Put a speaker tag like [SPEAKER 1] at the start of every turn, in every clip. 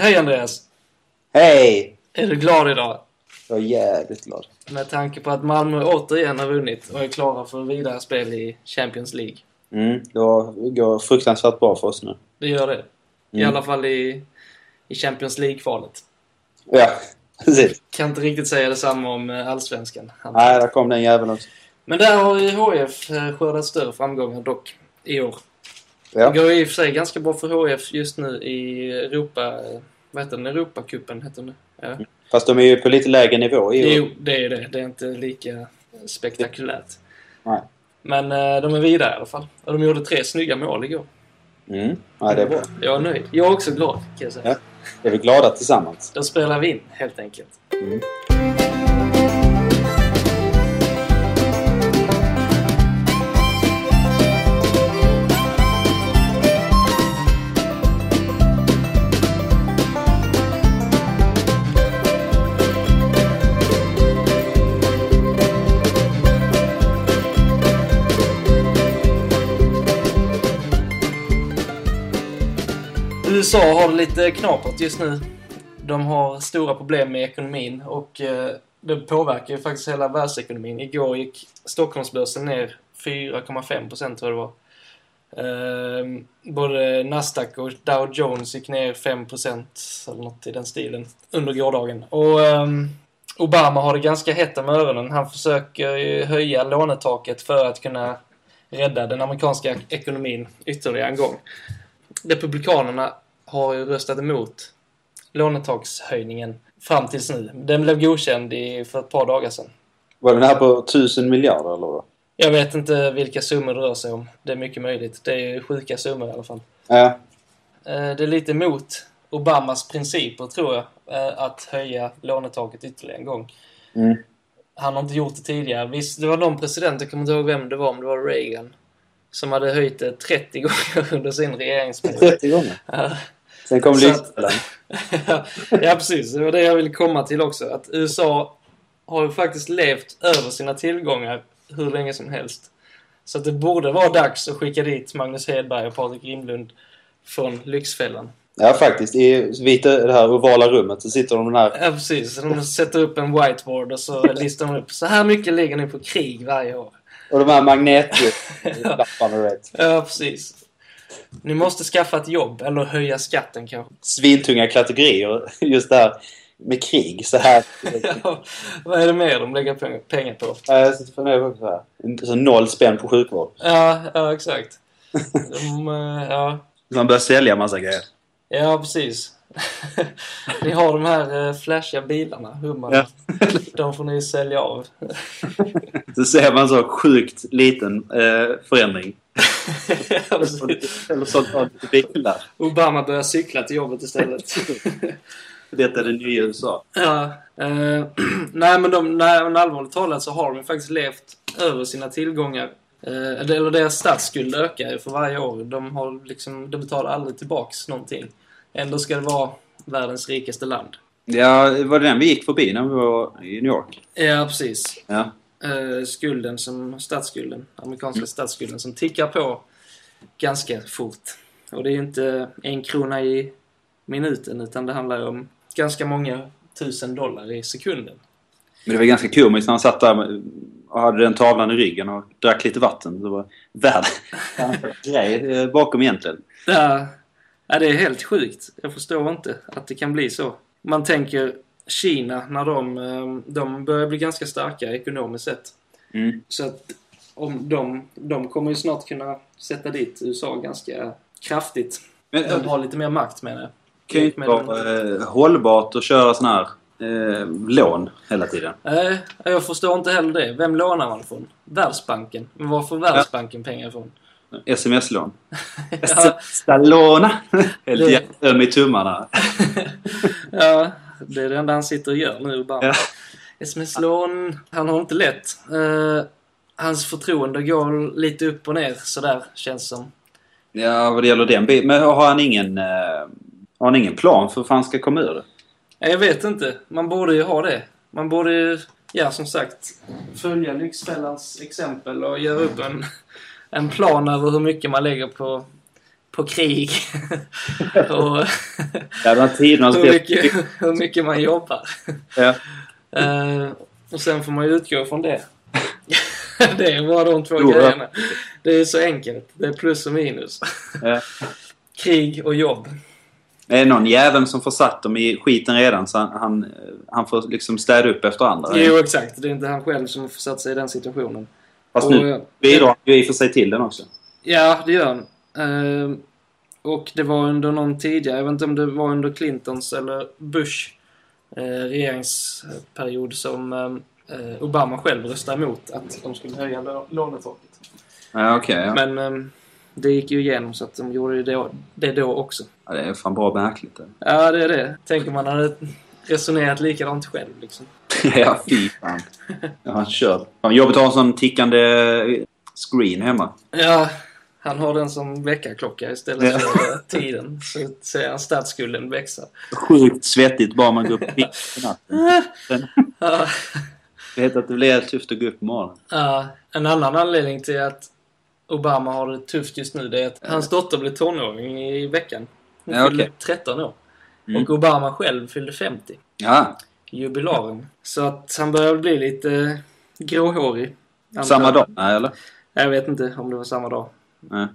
[SPEAKER 1] Hej Andreas!
[SPEAKER 2] Hej!
[SPEAKER 1] Är du glad idag?
[SPEAKER 2] Jag är jävligt glad.
[SPEAKER 1] Med tanke på att Malmö återigen har vunnit och är klara för vidare spel i Champions League.
[SPEAKER 2] Mm, det går fruktansvärt bra för oss nu.
[SPEAKER 1] Det gör det. I
[SPEAKER 2] Mm.
[SPEAKER 1] alla fall i, i Champions League-kvalet.
[SPEAKER 2] Ja, precis.
[SPEAKER 1] Kan inte riktigt säga detsamma om eh, Allsvenskan.
[SPEAKER 2] Nej, där kom den jäveln också.
[SPEAKER 1] Men där har ju HF eh, skördat större framgångar dock i år.
[SPEAKER 2] Ja.
[SPEAKER 1] Det går i och för sig ganska bra för HF just nu i Europa... Vad heter den? Europacupen heter den. Ja.
[SPEAKER 2] Fast de är ju på lite lägre nivå i år.
[SPEAKER 1] Jo, det är det. Det är inte lika spektakulärt.
[SPEAKER 2] Nej.
[SPEAKER 1] Men eh, de är vidare i alla fall. Och de gjorde tre snygga mål igår.
[SPEAKER 2] Mm. Ja, det är bra.
[SPEAKER 1] Jag är nöjd. Jag är också glad, kan jag säga.
[SPEAKER 2] Ja. Är vi glada tillsammans?
[SPEAKER 1] Då spelar vi in, helt enkelt.
[SPEAKER 2] Mm.
[SPEAKER 1] USA har det lite knapert just nu. De har stora problem med ekonomin och eh, det påverkar ju faktiskt hela världsekonomin. Igår gick Stockholmsbörsen ner 4,5% tror jag det var. Ehm, både Nasdaq och Dow Jones gick ner 5% eller något i den stilen under gårdagen. Och ehm, Obama har det ganska hett om öronen. Han försöker ju höja lånetaket för att kunna rädda den amerikanska ekonomin ytterligare en gång. Republikanerna har ju röstat emot lånetakshöjningen fram tills nu. Den blev godkänd i, för ett par dagar sedan.
[SPEAKER 2] Var den här på 1000 miljarder eller vad?
[SPEAKER 1] Jag vet inte vilka summor det rör sig om. Det är mycket möjligt. Det är sjuka summor i alla fall.
[SPEAKER 2] Ja.
[SPEAKER 1] Eh, Det är lite emot Obamas principer, tror jag, eh, att höja lånetaket ytterligare en gång.
[SPEAKER 2] Mm.
[SPEAKER 1] Han har inte gjort det tidigare. Visst, det var någon president, jag kommer inte ihåg vem det var, om det var Reagan, som hade höjt det 30 gånger under sin regeringsperiod.
[SPEAKER 2] 30 gånger.
[SPEAKER 1] Ja.
[SPEAKER 2] Sen kom Lyxfällan.
[SPEAKER 1] ja, precis. Det var det jag ville komma till också. Att USA har ju faktiskt levt över sina tillgångar hur länge som helst. Så det borde vara dags att skicka dit Magnus Hedberg och Patrik Grimlund från Lyxfällan.
[SPEAKER 2] Ja, faktiskt. I vita, det här ovala rummet så sitter de där.
[SPEAKER 1] Ja, precis. De sätter upp en whiteboard och så listar de upp. Så här mycket ligger ni på krig varje år.
[SPEAKER 2] Och de här magnetlapparna, vet.
[SPEAKER 1] Ja, precis. Ni måste skaffa ett jobb, eller höja skatten kanske.
[SPEAKER 2] Svintunga kategorier. Just det här med krig. Så här.
[SPEAKER 1] Ja, vad är det mer de lägger peng- pengar på?
[SPEAKER 2] Ja, Jag sitter funderar på så här. Så noll spänn på sjukvård.
[SPEAKER 1] Ja, ja exakt. De, eh, ja,
[SPEAKER 2] man börjar sälja massa grejer.
[SPEAKER 1] ja, precis. Ni har de här eh, flashiga bilarna, hummarna.
[SPEAKER 2] Ja.
[SPEAKER 1] De får ni sälja av.
[SPEAKER 2] Så ser man så sjukt liten eh, förändring. Eller sålt av bilar.
[SPEAKER 1] Obama börjar cykla till jobbet istället.
[SPEAKER 2] Detta är det nya USA.
[SPEAKER 1] Ja, eh, nej men de, nej, allvarligt talat så har de faktiskt levt över sina tillgångar. Eh, eller deras statsskuld ökar ju för varje år. De, har liksom, de betalar aldrig tillbaks någonting. Ändå ska det vara världens rikaste land.
[SPEAKER 2] Ja, var det den vi gick förbi när vi var i New York?
[SPEAKER 1] Ja, precis.
[SPEAKER 2] Ja.
[SPEAKER 1] Eh, skulden som, statsskulden, amerikanska statsskulden som tickar på ganska fort. Och det är ju inte en krona i minuten utan det handlar om ganska många tusen dollar i sekunden.
[SPEAKER 2] Men det var ganska komiskt när han satt där och hade den tavlan i ryggen och drack lite vatten. Det var världens grej bakom egentligen.
[SPEAKER 1] Ja, ja, det är helt sjukt. Jag förstår inte att det kan bli så. Man tänker Kina när de, eh, de börjar bli ganska starka ekonomiskt sett.
[SPEAKER 2] Mm.
[SPEAKER 1] Så att om de, de kommer ju snart kunna sätta dit USA ganska kraftigt.
[SPEAKER 2] Men
[SPEAKER 1] De har lite mer makt menar jag.
[SPEAKER 2] kan ju inte vara eh, hållbart att köra sån här eh, lån hela tiden.
[SPEAKER 1] Nej, jag förstår inte heller det. Vem lånar man från? Världsbanken. Men var får Världsbanken pengar ifrån?
[SPEAKER 2] Sms-lån.
[SPEAKER 1] Ja,
[SPEAKER 2] Stalona! Helt
[SPEAKER 1] Det-
[SPEAKER 2] jätteöm i tummarna.
[SPEAKER 1] ja, det är det enda han sitter och gör nu bara.
[SPEAKER 2] Ja.
[SPEAKER 1] Sms-lån, han har inte lätt. Eh, hans förtroende går lite upp och ner sådär, känns som.
[SPEAKER 2] Ja, vad det gäller den biten. Men har han ingen, eh, har han ingen plan för hur fan ska komma ur det?
[SPEAKER 1] Jag vet inte. Man borde ju ha det. Man borde ju, ja som sagt, följa Lyxfällans exempel och göra upp en, en plan över hur mycket man lägger på på krig. och hur, mycket, hur mycket man jobbar.
[SPEAKER 2] Ja.
[SPEAKER 1] Eh, och sen får man ju utgå från det. det är bara de två
[SPEAKER 2] Jo,
[SPEAKER 1] grejerna. Det är så enkelt. Det är plus och minus.
[SPEAKER 2] Ja.
[SPEAKER 1] Krig och jobb.
[SPEAKER 2] Är det någon jävel som får satt dem i skiten redan så han, han, han får liksom städa upp efter andra?
[SPEAKER 1] Jo, exakt. Det är inte han själv som försatt sig i den situationen.
[SPEAKER 2] Fast nu
[SPEAKER 1] Och-
[SPEAKER 2] bidrar han ju i och för sig till den också.
[SPEAKER 1] Ja, det gör han. Ehm, och det var under någon tidigare, jag vet inte om det var under Clintons eller Bush eh, regeringsperiod som eh, Obama själv röstade emot att de skulle höja lå- lånetaket.
[SPEAKER 2] Ja, okej. ja.
[SPEAKER 1] Men ehm, det gick ju igenom så att de gjorde det då, det då också.
[SPEAKER 2] ja, det är fan bra märkligt det.
[SPEAKER 1] Ja, det är det. Tänker man hade resonerat likadant själv liksom.
[SPEAKER 2] ja, fy fan. Ja, han kör. Fan, jobbigt att ha en sån tickande screen hemma.
[SPEAKER 1] Ja, han har den som väckarklocka istället
[SPEAKER 2] Ja.
[SPEAKER 1] för eh, tiden. Så ser han statsskulden växa.
[SPEAKER 2] Sjukt svettigt bara man går upp på natten.
[SPEAKER 1] Ja.
[SPEAKER 2] vet att det blir tufft att gå upp på morgonen.
[SPEAKER 1] Ja, en annan anledning till att Obama har det tufft just nu det är att hans dotter blev tonåring i veckan. Hon
[SPEAKER 2] Ja,
[SPEAKER 1] fyllde
[SPEAKER 2] okej.
[SPEAKER 1] 13 år.
[SPEAKER 2] Mm.
[SPEAKER 1] Och Obama själv fyllde 50.
[SPEAKER 2] Ja,
[SPEAKER 1] Jubilarum. Så att han börjar bli lite gråhårig.
[SPEAKER 2] samma dag? Nej, eller?
[SPEAKER 1] Jag vet inte om det var samma dag.
[SPEAKER 2] Nej.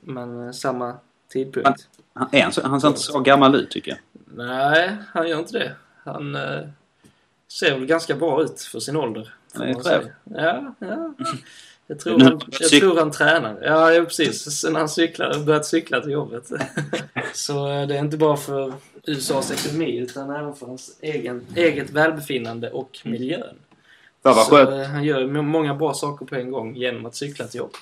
[SPEAKER 1] Men eh, samma tidpunkt.
[SPEAKER 2] Han- Han, är han, så, han ser inte så gammal ut tycker jag.
[SPEAKER 1] Nej, han gör inte det. Han eh, ser väl ganska bra ut för sin ålder.
[SPEAKER 2] Han är.
[SPEAKER 1] Ja, ja. Jag tror, han, jag tror han tränar. Ja, precis. Sen han cyklar, börjat cykla till jobbet. Så eh, det är inte bara för USAs ekonomi utan även för hans egen, eget välbefinnande och miljön.
[SPEAKER 2] Fan vad skönt.
[SPEAKER 1] eh, han gör många bra saker på en gång genom att cykla till jobbet.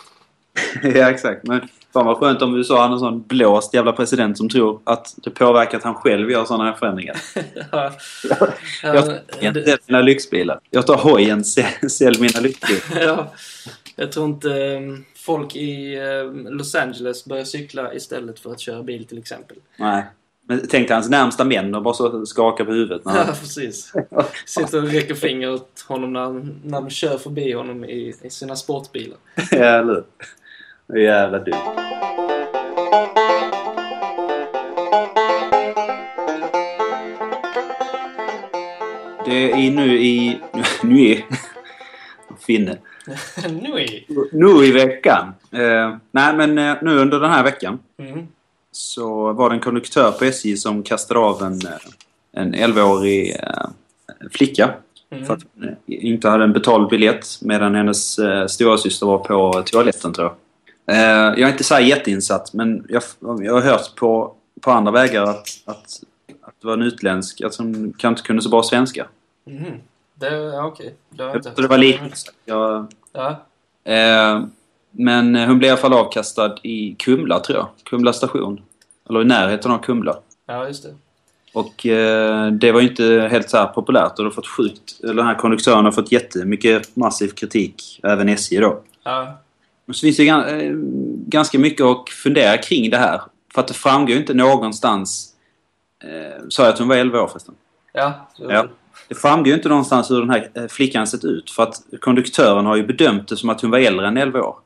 [SPEAKER 2] ja, exakt. Men fan vad skönt om USA hade en sån blåst jävla president som tror att det påverkar att han själv gör sådana här förändringar.
[SPEAKER 1] ja,
[SPEAKER 2] Jag
[SPEAKER 1] ja,
[SPEAKER 2] tar
[SPEAKER 1] det-
[SPEAKER 2] sälj mina lyxbilar. Jag tar hojen, sälj, mina lyxbilar.
[SPEAKER 1] ja, jag tror inte eh, folk i eh, Los Angeles börjar cykla istället för att köra bil till exempel.
[SPEAKER 2] Nej. Men tänk dig hans närmsta män och bara så skaka på huvudet. När
[SPEAKER 1] Ja,
[SPEAKER 2] han...
[SPEAKER 1] precis. Sitter och räcker finger åt honom när, han- när de kör förbi honom i, i sina sportbilar.
[SPEAKER 2] ja, eller hur? Det är Jävla dumt. Det är nu i... Nu i... Finne.
[SPEAKER 1] nu är
[SPEAKER 2] Nu i veckan. Eh, nej, men eh, nu under den här veckan
[SPEAKER 1] mm.
[SPEAKER 2] Så var det en konduktör på SJ som kastade av en, eh, en 11-årig eh, flicka
[SPEAKER 1] Mm.
[SPEAKER 2] för att hon eh, inte hade en betald biljett medan hennes eh, storasyster var på toaletten tror jag. Eh, jag är inte så här jätteinsatt men jag, jag har hört på, på andra vägar att, att, att det var en utländsk, att hon kanske inte kunde så bra svenska.
[SPEAKER 1] Mhm. Det, ja, okej. Det har jag inte
[SPEAKER 2] tror det var lite jag,
[SPEAKER 1] Ja.
[SPEAKER 2] eh, Men hon blev i alla fall avkastad i Kumla tror jag. Kumla station. Eller i närheten av Kumla.
[SPEAKER 1] ja, just det.
[SPEAKER 2] Och eh, det var ju inte helt så här populärt och det har fått sjukt... Eller den här konduktören har fått jättemycket massiv kritik. Även SJ då.
[SPEAKER 1] Ja.
[SPEAKER 2] Så finns det eh, ganska mycket att fundera kring det här. För att det framgår ju inte någonstans... Eh, sa jag att hon var 11 år förresten?
[SPEAKER 1] Ja. så-
[SPEAKER 2] Ja. Det framgår ju inte någonstans hur den här eh, flickan sett ut. För att konduktören har ju bedömt det som att hon var äldre än 11 år.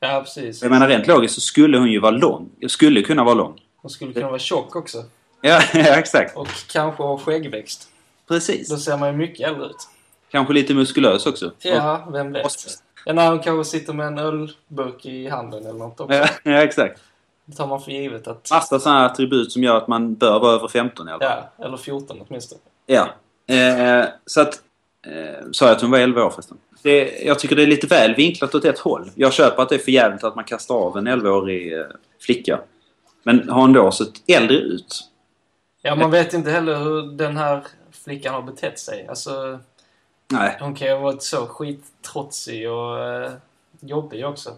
[SPEAKER 1] Ja, precis.
[SPEAKER 2] Jag menar rent logiskt så skulle hon ju vara lång. Skulle kunna vara lång.
[SPEAKER 1] Hon skulle kunna vara tjock också.
[SPEAKER 2] Ja, ja exakt.
[SPEAKER 1] Och kanske ha skäggväxt.
[SPEAKER 2] Precis.
[SPEAKER 1] Då ser man ju mycket äldre ut.
[SPEAKER 2] Kanske lite muskulös också.
[SPEAKER 1] Ja, vem vet. Ja, när hon kanske sitter med en ölburk i handen eller något också.
[SPEAKER 2] Ja, ja, exakt.
[SPEAKER 1] Det tar man för givet att...
[SPEAKER 2] Massa sådana attribut som gör att man bör vara över 15 i alla fall.
[SPEAKER 1] Ja, eller 14 åtminstone.
[SPEAKER 2] Ja. Eh, så att... Eh, sa jag att hon var 11 år förresten? Det, jag tycker det är lite väl vinklat åt ett håll. Jag köper att det är för jävligt att man kastar av en 11-årig eh, flicka. Men har hon då sett äldre ut?
[SPEAKER 1] Ja, man vet inte heller hur den här flickan har betett sig. Alltså,
[SPEAKER 2] Nej,
[SPEAKER 1] hon kan ju ha varit så skittrotsig och eh, jobbig också.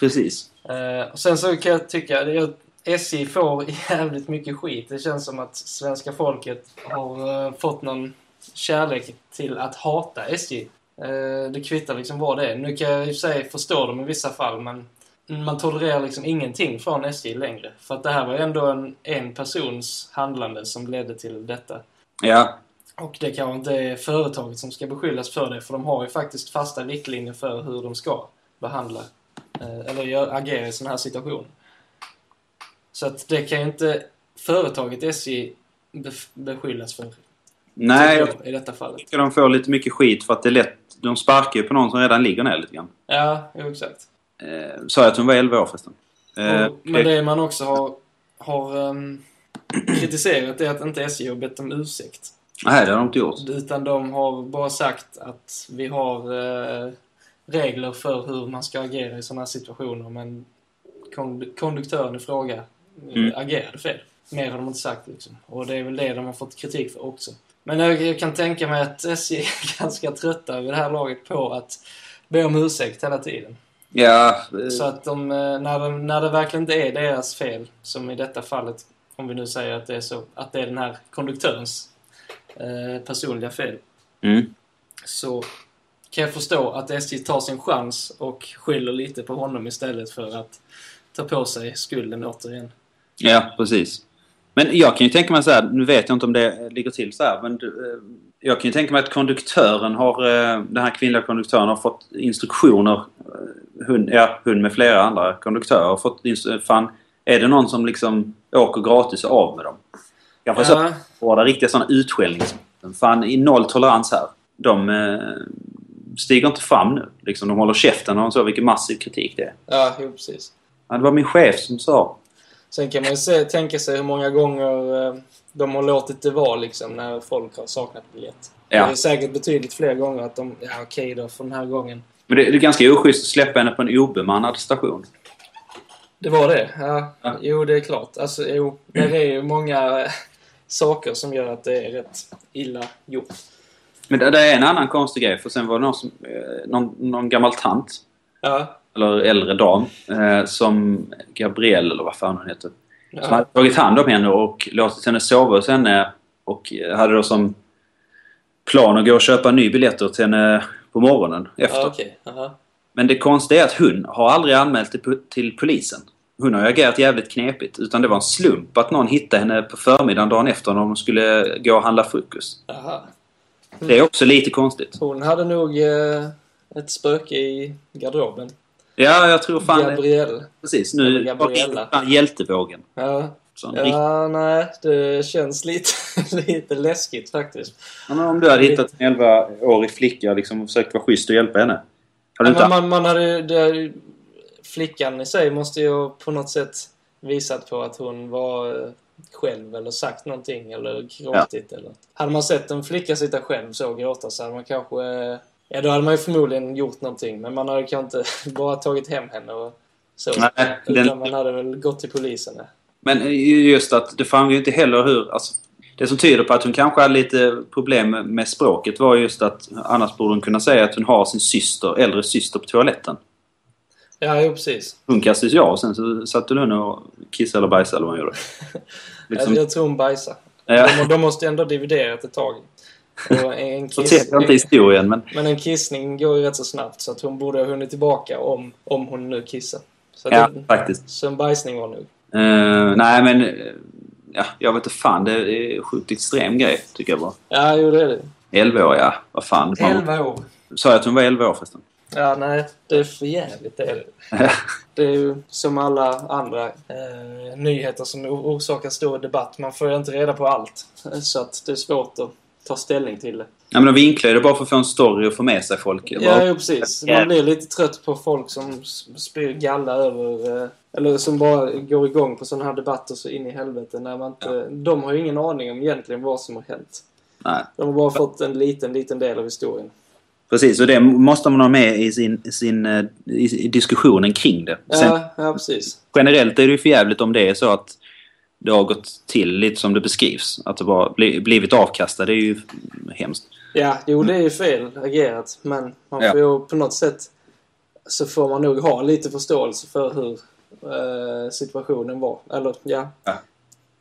[SPEAKER 2] precis.
[SPEAKER 1] Eh, och sen så kan jag tycka att SJ får jävligt mycket skit. Det känns som att svenska folket har eh, fått någon kärlek till att hata SJ. Eh, det kvittar liksom vad det är. Nu kan jag i och för sig förstå dem i vissa fall, men man tolererar liksom ingenting från SJ längre. För att det här var ju ändå en, en persons handlande som ledde till detta.
[SPEAKER 2] Ja,
[SPEAKER 1] Och det kanske inte är företaget som ska beskyllas för det, för de har ju faktiskt fasta riktlinjer för hur de ska behandla eh, eller agera i sådana här situationer. Så att det kan ju inte företaget SJ beskyllas för.
[SPEAKER 2] Nej, jag
[SPEAKER 1] I detta fallet.
[SPEAKER 2] tycker de får lite mycket skit för att det är lätt. De sparkar ju på någon som redan ligger ner lite grann.
[SPEAKER 1] Ja, jo, exakt.
[SPEAKER 2] Eh, sa jag att hon var 11 år förresten? Eh,
[SPEAKER 1] Och, men det man också har, har ehm, kritiserat är att inte SJ har bett om ursäkt.
[SPEAKER 2] Nej, det har de inte gjort.
[SPEAKER 1] Utan de har bara sagt att vi har eh, regler för hur man ska agera i sådana situationer. Men kond- konduktören i fråga eh,
[SPEAKER 2] Mm.
[SPEAKER 1] agerade fel. Mer har de inte sagt liksom. Och det är väl det de har fått kritik för också. Men jag, kan tänka mig att SJ är ganska trötta vid det här laget på att be om ursäkt hela tiden.
[SPEAKER 2] Ja,
[SPEAKER 1] Så att de, eh, när, de, när det verkligen inte är deras fel, som i detta fallet, om vi nu säger att det är så, att det är den här konduktörens eh, personliga fel,
[SPEAKER 2] mm.
[SPEAKER 1] så kan jag förstå att SJ tar sin chans och skyller lite på honom istället för att ta på sig skulden återigen.
[SPEAKER 2] ja, precis. Men jag kan ju tänka mig så här, nu vet jag inte om det ligger till så här, men eh, jag kan ju tänka mig att konduktören har, eh, den här kvinnliga konduktören har fått instruktioner, eh, hon, ja, hon med flera andra konduktörer har fått fan, är det någon som liksom åker gratis och av med dem? Jag får så
[SPEAKER 1] Ja,
[SPEAKER 2] hårda riktiga sådana utskällningsmöten. Fan, i noll tolerans här. De eh, stiger inte fram nu. Liksom, de håller käften och så vilken massiv kritik det är.
[SPEAKER 1] ja jo, precis.
[SPEAKER 2] Ja, det var min chef som sa.
[SPEAKER 1] Sen kan man ju se, tänka sig hur många gånger eh, de har låtit det vara liksom när folk har saknat biljett.
[SPEAKER 2] Ja.
[SPEAKER 1] Det är säkert betydligt fler gånger att de, ja okej då, för den här gången.
[SPEAKER 2] Men det, det är ganska oschysst att släppa henne på en obemannad station.
[SPEAKER 1] Det var det? Ja.
[SPEAKER 2] Ja.
[SPEAKER 1] Jo, det är klart. Alltså, jo, det är ju många eh, saker som gör att det är rätt illa gjort.
[SPEAKER 2] Men det, det är en annan konstig grej. För sen var det någon, som, eh, någon, någon gammal tant,
[SPEAKER 1] Ja.
[SPEAKER 2] Eller äldre dam, eh, som Gabrielle eller vad fan hon heter. Som
[SPEAKER 1] Ja.
[SPEAKER 2] hade tagit hand om henne och låtit henne sova hos henne. Och hade då som plan att gå och köpa ny biljetter till henne på morgonen efter.
[SPEAKER 1] Ja, okej. Aha.
[SPEAKER 2] Men det konstiga är att hon har aldrig anmält det till polisen. Hon har agerat jävligt knepigt. Utan det var en slump att någon hittade henne på förmiddagen dagen efter när de skulle gå och handla frukost.
[SPEAKER 1] Aha.
[SPEAKER 2] Det är också lite konstigt.
[SPEAKER 1] Hon hade nog eh, ett spöke i garderoben.
[SPEAKER 2] Ja, jag tror fan...
[SPEAKER 1] Gabrielle.
[SPEAKER 2] Precis, nu
[SPEAKER 1] Gabriella.
[SPEAKER 2] fan hjältevågen.
[SPEAKER 1] Ja.
[SPEAKER 2] Sån
[SPEAKER 1] ja, nej. Det känns lite, lite läskigt faktiskt.
[SPEAKER 2] Ja, men om du hade hittat en 11-årig flicka liksom, och försökt vara schysst och hjälpa henne. Hade du
[SPEAKER 1] Ja,
[SPEAKER 2] inte...
[SPEAKER 1] man, man hade, det, flickan i sig måste ju på något sätt visat på att hon var eh, själv eller sagt någonting eller gråtit. Eller. Hade man sett en flicka sitta själv så och gråta så hade man kanske... Ja, då hade man ju förmodligen gjort någonting. Men man hade kanske inte bara tagit hem henne och så.
[SPEAKER 2] Nej,
[SPEAKER 1] Utan
[SPEAKER 2] den-
[SPEAKER 1] man hade väl gått till polisen. ja.
[SPEAKER 2] Men just att det framgår ju inte heller hur... Alltså, det som tyder på att hon kanske hade lite problem med- språket var just att annars borde hon kunna säga att hon har sin syster, äldre syster på toaletten.
[SPEAKER 1] Ja, jo precis.
[SPEAKER 2] Hon kastades ju och sen så satt hon och kissade eller bajsade eller vad hon gjorde. Liksom,
[SPEAKER 1] Jag, tror hon bajsar.
[SPEAKER 2] ja,
[SPEAKER 1] De, de måste ändå dividerat ett tag. Och en
[SPEAKER 2] så
[SPEAKER 1] kiss,
[SPEAKER 2] ser jag inte historien men...
[SPEAKER 1] Men en kissning går ju rätt så snabbt så att hon borde ha hunnit tillbaka om, om hon nu kissar. Så,
[SPEAKER 2] Ja,
[SPEAKER 1] det,
[SPEAKER 2] faktiskt.
[SPEAKER 1] så en bajsning var nog.
[SPEAKER 2] Eh, nej men... eh, ja, jag vet inte fan. Det är en sjukt extrem grej tycker jag bara.
[SPEAKER 1] Ja, jo det är det.
[SPEAKER 2] 11 år, ja. Vad fan. Det fan.
[SPEAKER 1] 11 år.
[SPEAKER 2] Sa jag att hon var 11 år förresten?
[SPEAKER 1] Ja, nej. Det är för jävligt det är det. Det är ju som alla andra eh, nyheter som orsakar stor debatt. Man får ju inte reda på allt. Så att det är svårt att ta ställning till det.
[SPEAKER 2] ja, men de vinklar ju det bara för att få en story och få med sig folk.
[SPEAKER 1] Ja,
[SPEAKER 2] bara-
[SPEAKER 1] jo, precis. Man blir lite trött på folk som spyr galla över... Eh, eller som bara går igång på sådana här debatter så in i helvete. När man inte, De har ju ingen aning om egentligen vad som har hänt.
[SPEAKER 2] Nej.
[SPEAKER 1] De har bara fått en liten, liten del av historien.
[SPEAKER 2] Precis, och det måste man ha med i, sin, sin, eh, i, diskussionen kring det. Sen,
[SPEAKER 1] Ja, ja precis.
[SPEAKER 2] generellt är det ju för jävligt om det är så att det har gått till lite som det beskrivs. Att det bara bli, blivit avkastat. Det är ju hemskt.
[SPEAKER 1] Ja, jo det är ju fel agerat. Men man
[SPEAKER 2] Ja.
[SPEAKER 1] får ju på något sätt så får man nog ha lite förståelse för hur eh, situationen var. Eller ja,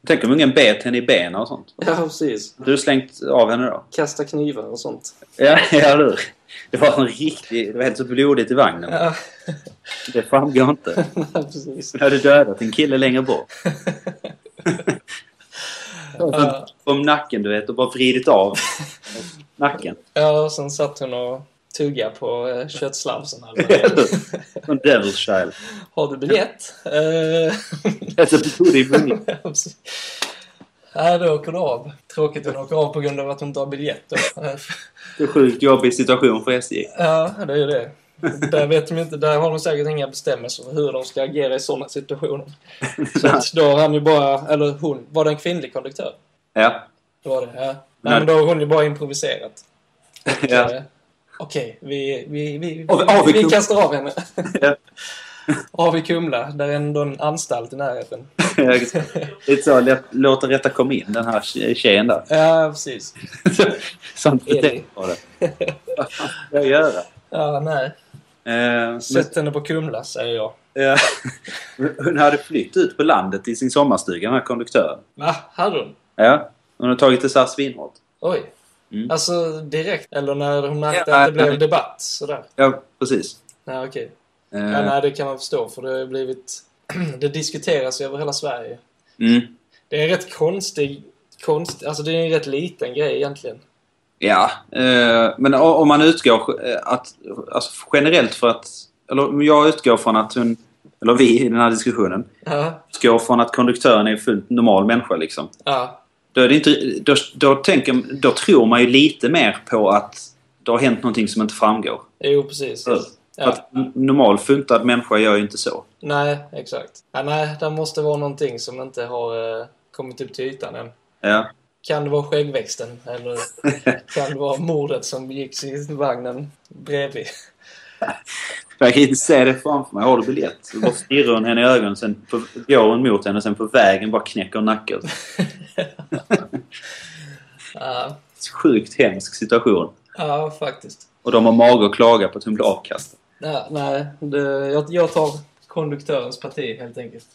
[SPEAKER 2] Tänk om ungen bet henne i benen och sånt.
[SPEAKER 1] ja precis.
[SPEAKER 2] Du har slängt av henne då?
[SPEAKER 1] Kasta knivar och sånt.
[SPEAKER 2] Ja, ja du. Det var en riktig... Det var helt så blodigt i vagnen.
[SPEAKER 1] Ja,
[SPEAKER 2] Det framgår inte.
[SPEAKER 1] precis.
[SPEAKER 2] Du hade dödat en kille längre bort.
[SPEAKER 1] Ja,
[SPEAKER 2] Om nacken, du vet, och bara vridit av nacken.
[SPEAKER 1] Ja, och sen satt hon och tuggade på eh, köttslafsen. Eller?
[SPEAKER 2] Som Devil's Child.
[SPEAKER 1] Har du biljett? Eh,
[SPEAKER 2] Alltså, det är munnen.
[SPEAKER 1] Nej, då åker du av. Tråkigt att åker av på grund av att hon inte har biljett då.
[SPEAKER 2] Det är sjukt jobbig situation för SJ.
[SPEAKER 1] Ja, det är ju det. Där, vet de inte, där har de säkert inga bestämmelser för hur de ska agera i sådana situationer. Så att då har han ju bara, eller hon, var det en kvinnlig konduktör?
[SPEAKER 2] Ja.
[SPEAKER 1] Det var det, ja. Nej,
[SPEAKER 2] Nej.
[SPEAKER 1] men då har hon ju bara improviserat.
[SPEAKER 2] ja.
[SPEAKER 1] Eh, Okej, vi, vi, vi, vi, vi kastar av henne.
[SPEAKER 2] Ja.
[SPEAKER 1] Av i Kumla, där är ändå en anstalt i närheten.
[SPEAKER 2] Lite så, låt den rätta komma in, den här tje- tjejen där.
[SPEAKER 1] Ja, precis.
[SPEAKER 2] Sånt beteende var det. Vad fan ska jag göra?
[SPEAKER 1] Ja, nej.
[SPEAKER 2] Eh, men,
[SPEAKER 1] Sätt henne på Kumla, säger jag.
[SPEAKER 2] ja. Hon hade flytt ut på landet i sin sommarstuga, den här konduktören.
[SPEAKER 1] Va? Hade hon?
[SPEAKER 2] Ja. Hon har tagit det så här svinhårt.
[SPEAKER 1] Oj.
[SPEAKER 2] Mm.
[SPEAKER 1] Alltså direkt? Eller när hon märkte
[SPEAKER 2] Ja,
[SPEAKER 1] att det blev
[SPEAKER 2] nej.
[SPEAKER 1] debatt? Sådär?
[SPEAKER 2] Ja, precis.
[SPEAKER 1] Nej, okej.
[SPEAKER 2] Eh,
[SPEAKER 1] Ja, nej, det kan man förstå för det har blivit... det diskuteras över hela Sverige.
[SPEAKER 2] mm.
[SPEAKER 1] Det är en rätt konstig... Konst, alltså det är en rätt liten grej egentligen.
[SPEAKER 2] Ja, eh, men om man utgår eh, att, alltså generellt för att, eller jag utgår från att hon, eller vi i den här diskussionen,
[SPEAKER 1] Ja.
[SPEAKER 2] utgår från att konduktören är en fullt normal människa liksom.
[SPEAKER 1] Ja.
[SPEAKER 2] Då, är det inte, då, då, tänker, då tror man ju lite mer på att det har hänt någonting som inte framgår.
[SPEAKER 1] Jo, precis.
[SPEAKER 2] För
[SPEAKER 1] Ja.
[SPEAKER 2] att normal funtad människa gör ju inte så.
[SPEAKER 1] Nej, exakt. Ja, nej, det måste vara någonting som inte har eh, kommit upp till ytan än.
[SPEAKER 2] Ja.
[SPEAKER 1] Kan det vara skäggväxten? Eller kan det vara mordet som begicks i vagnen bredvid?
[SPEAKER 2] Jag kan inte se det framför mig. Har du biljett? Så bara stirrar hon henne i ögonen, sen på, går hon mot henne, sen på vägen bara knäcker nacken.
[SPEAKER 1] Ja,
[SPEAKER 2] Sjukt hemsk situation.
[SPEAKER 1] ja faktiskt.
[SPEAKER 2] Och de har mage att klaga på att hon blir avkastad.
[SPEAKER 1] Ja, nej, det, jag, jag tar konduktörens parti helt enkelt.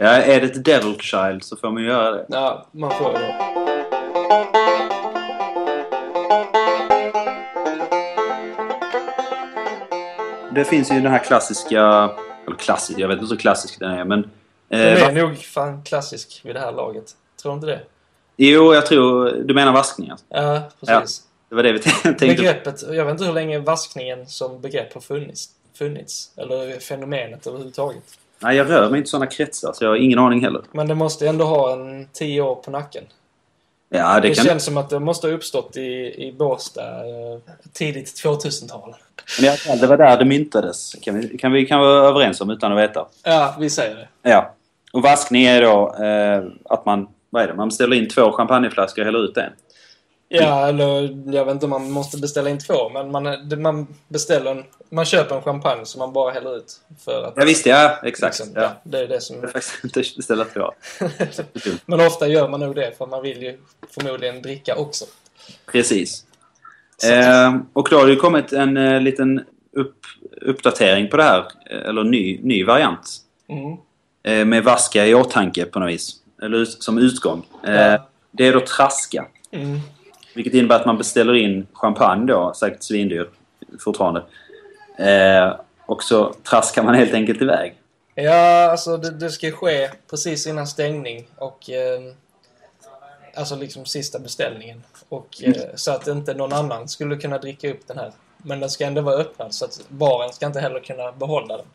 [SPEAKER 2] Ja, är det ett devil child så får man göra det.
[SPEAKER 1] Ja, man får det.
[SPEAKER 2] Det finns ju den här klassiska... Eller klassisk, jag vet inte hur klassisk den är men... Eh,
[SPEAKER 1] Den är
[SPEAKER 2] va-
[SPEAKER 1] nog fan klassisk vid det här laget. Tror du inte det?
[SPEAKER 2] jo, jag tror... Du menar vaskningar?
[SPEAKER 1] Ja, precis.
[SPEAKER 2] Det var det vi tänkte.
[SPEAKER 1] Begreppet, jag vet inte hur länge vaskningen som begrepp har funnits. funnits eller fenomenet överhuvudtaget.
[SPEAKER 2] Nej, jag rör mig inte i sådana kretsar så jag har ingen aning heller.
[SPEAKER 1] Men det måste ändå ha en tio år på nacken.
[SPEAKER 2] Ja, det
[SPEAKER 1] Det,
[SPEAKER 2] kan...
[SPEAKER 1] känns som att det måste ha uppstått i, i Båstad eh, tidigt 2000-tal.
[SPEAKER 2] Men i alla fall, det var där det myntades. Kan vi, kan vi kan vara överens om utan att veta.
[SPEAKER 1] Ja, vi säger det.
[SPEAKER 2] Ja. Och vaskning är då eh, att man... Vad är det? Man ställer in två champagneflaskor och häller ut en.
[SPEAKER 1] Ja, eller jag vet inte om man måste beställa in två, men man, man beställer en, Man köper en champagne som man bara häller ut. För att,
[SPEAKER 2] Ja, visst ja. Exakt.
[SPEAKER 1] liksom,
[SPEAKER 2] Ja.
[SPEAKER 1] ja, det är det
[SPEAKER 2] Jag
[SPEAKER 1] som...
[SPEAKER 2] vill faktiskt inte beställa två.
[SPEAKER 1] men ofta gör man nog det, för man vill ju förmodligen dricka också.
[SPEAKER 2] Precis. Eh, och då har det ju kommit en eh, liten upp, uppdatering på det här. eh, Eller ny, ny variant.
[SPEAKER 1] Mm.
[SPEAKER 2] Eh, med vaska i åtanke på något vis. Eller ut, som utgång. Eh,
[SPEAKER 1] Ja.
[SPEAKER 2] Det är då traska.
[SPEAKER 1] Mm.
[SPEAKER 2] Vilket innebär att man beställer in champagne då, säkert svindyr fortfarande. Eh, och så traskar man helt enkelt iväg.
[SPEAKER 1] Ja, alltså det, det ska ske precis innan stängning och... Eh, alltså liksom sista beställningen. Och, eh, så att inte någon annan skulle kunna dricka upp den här. Men den ska ändå vara öppnad så att baren ska inte heller kunna behålla den.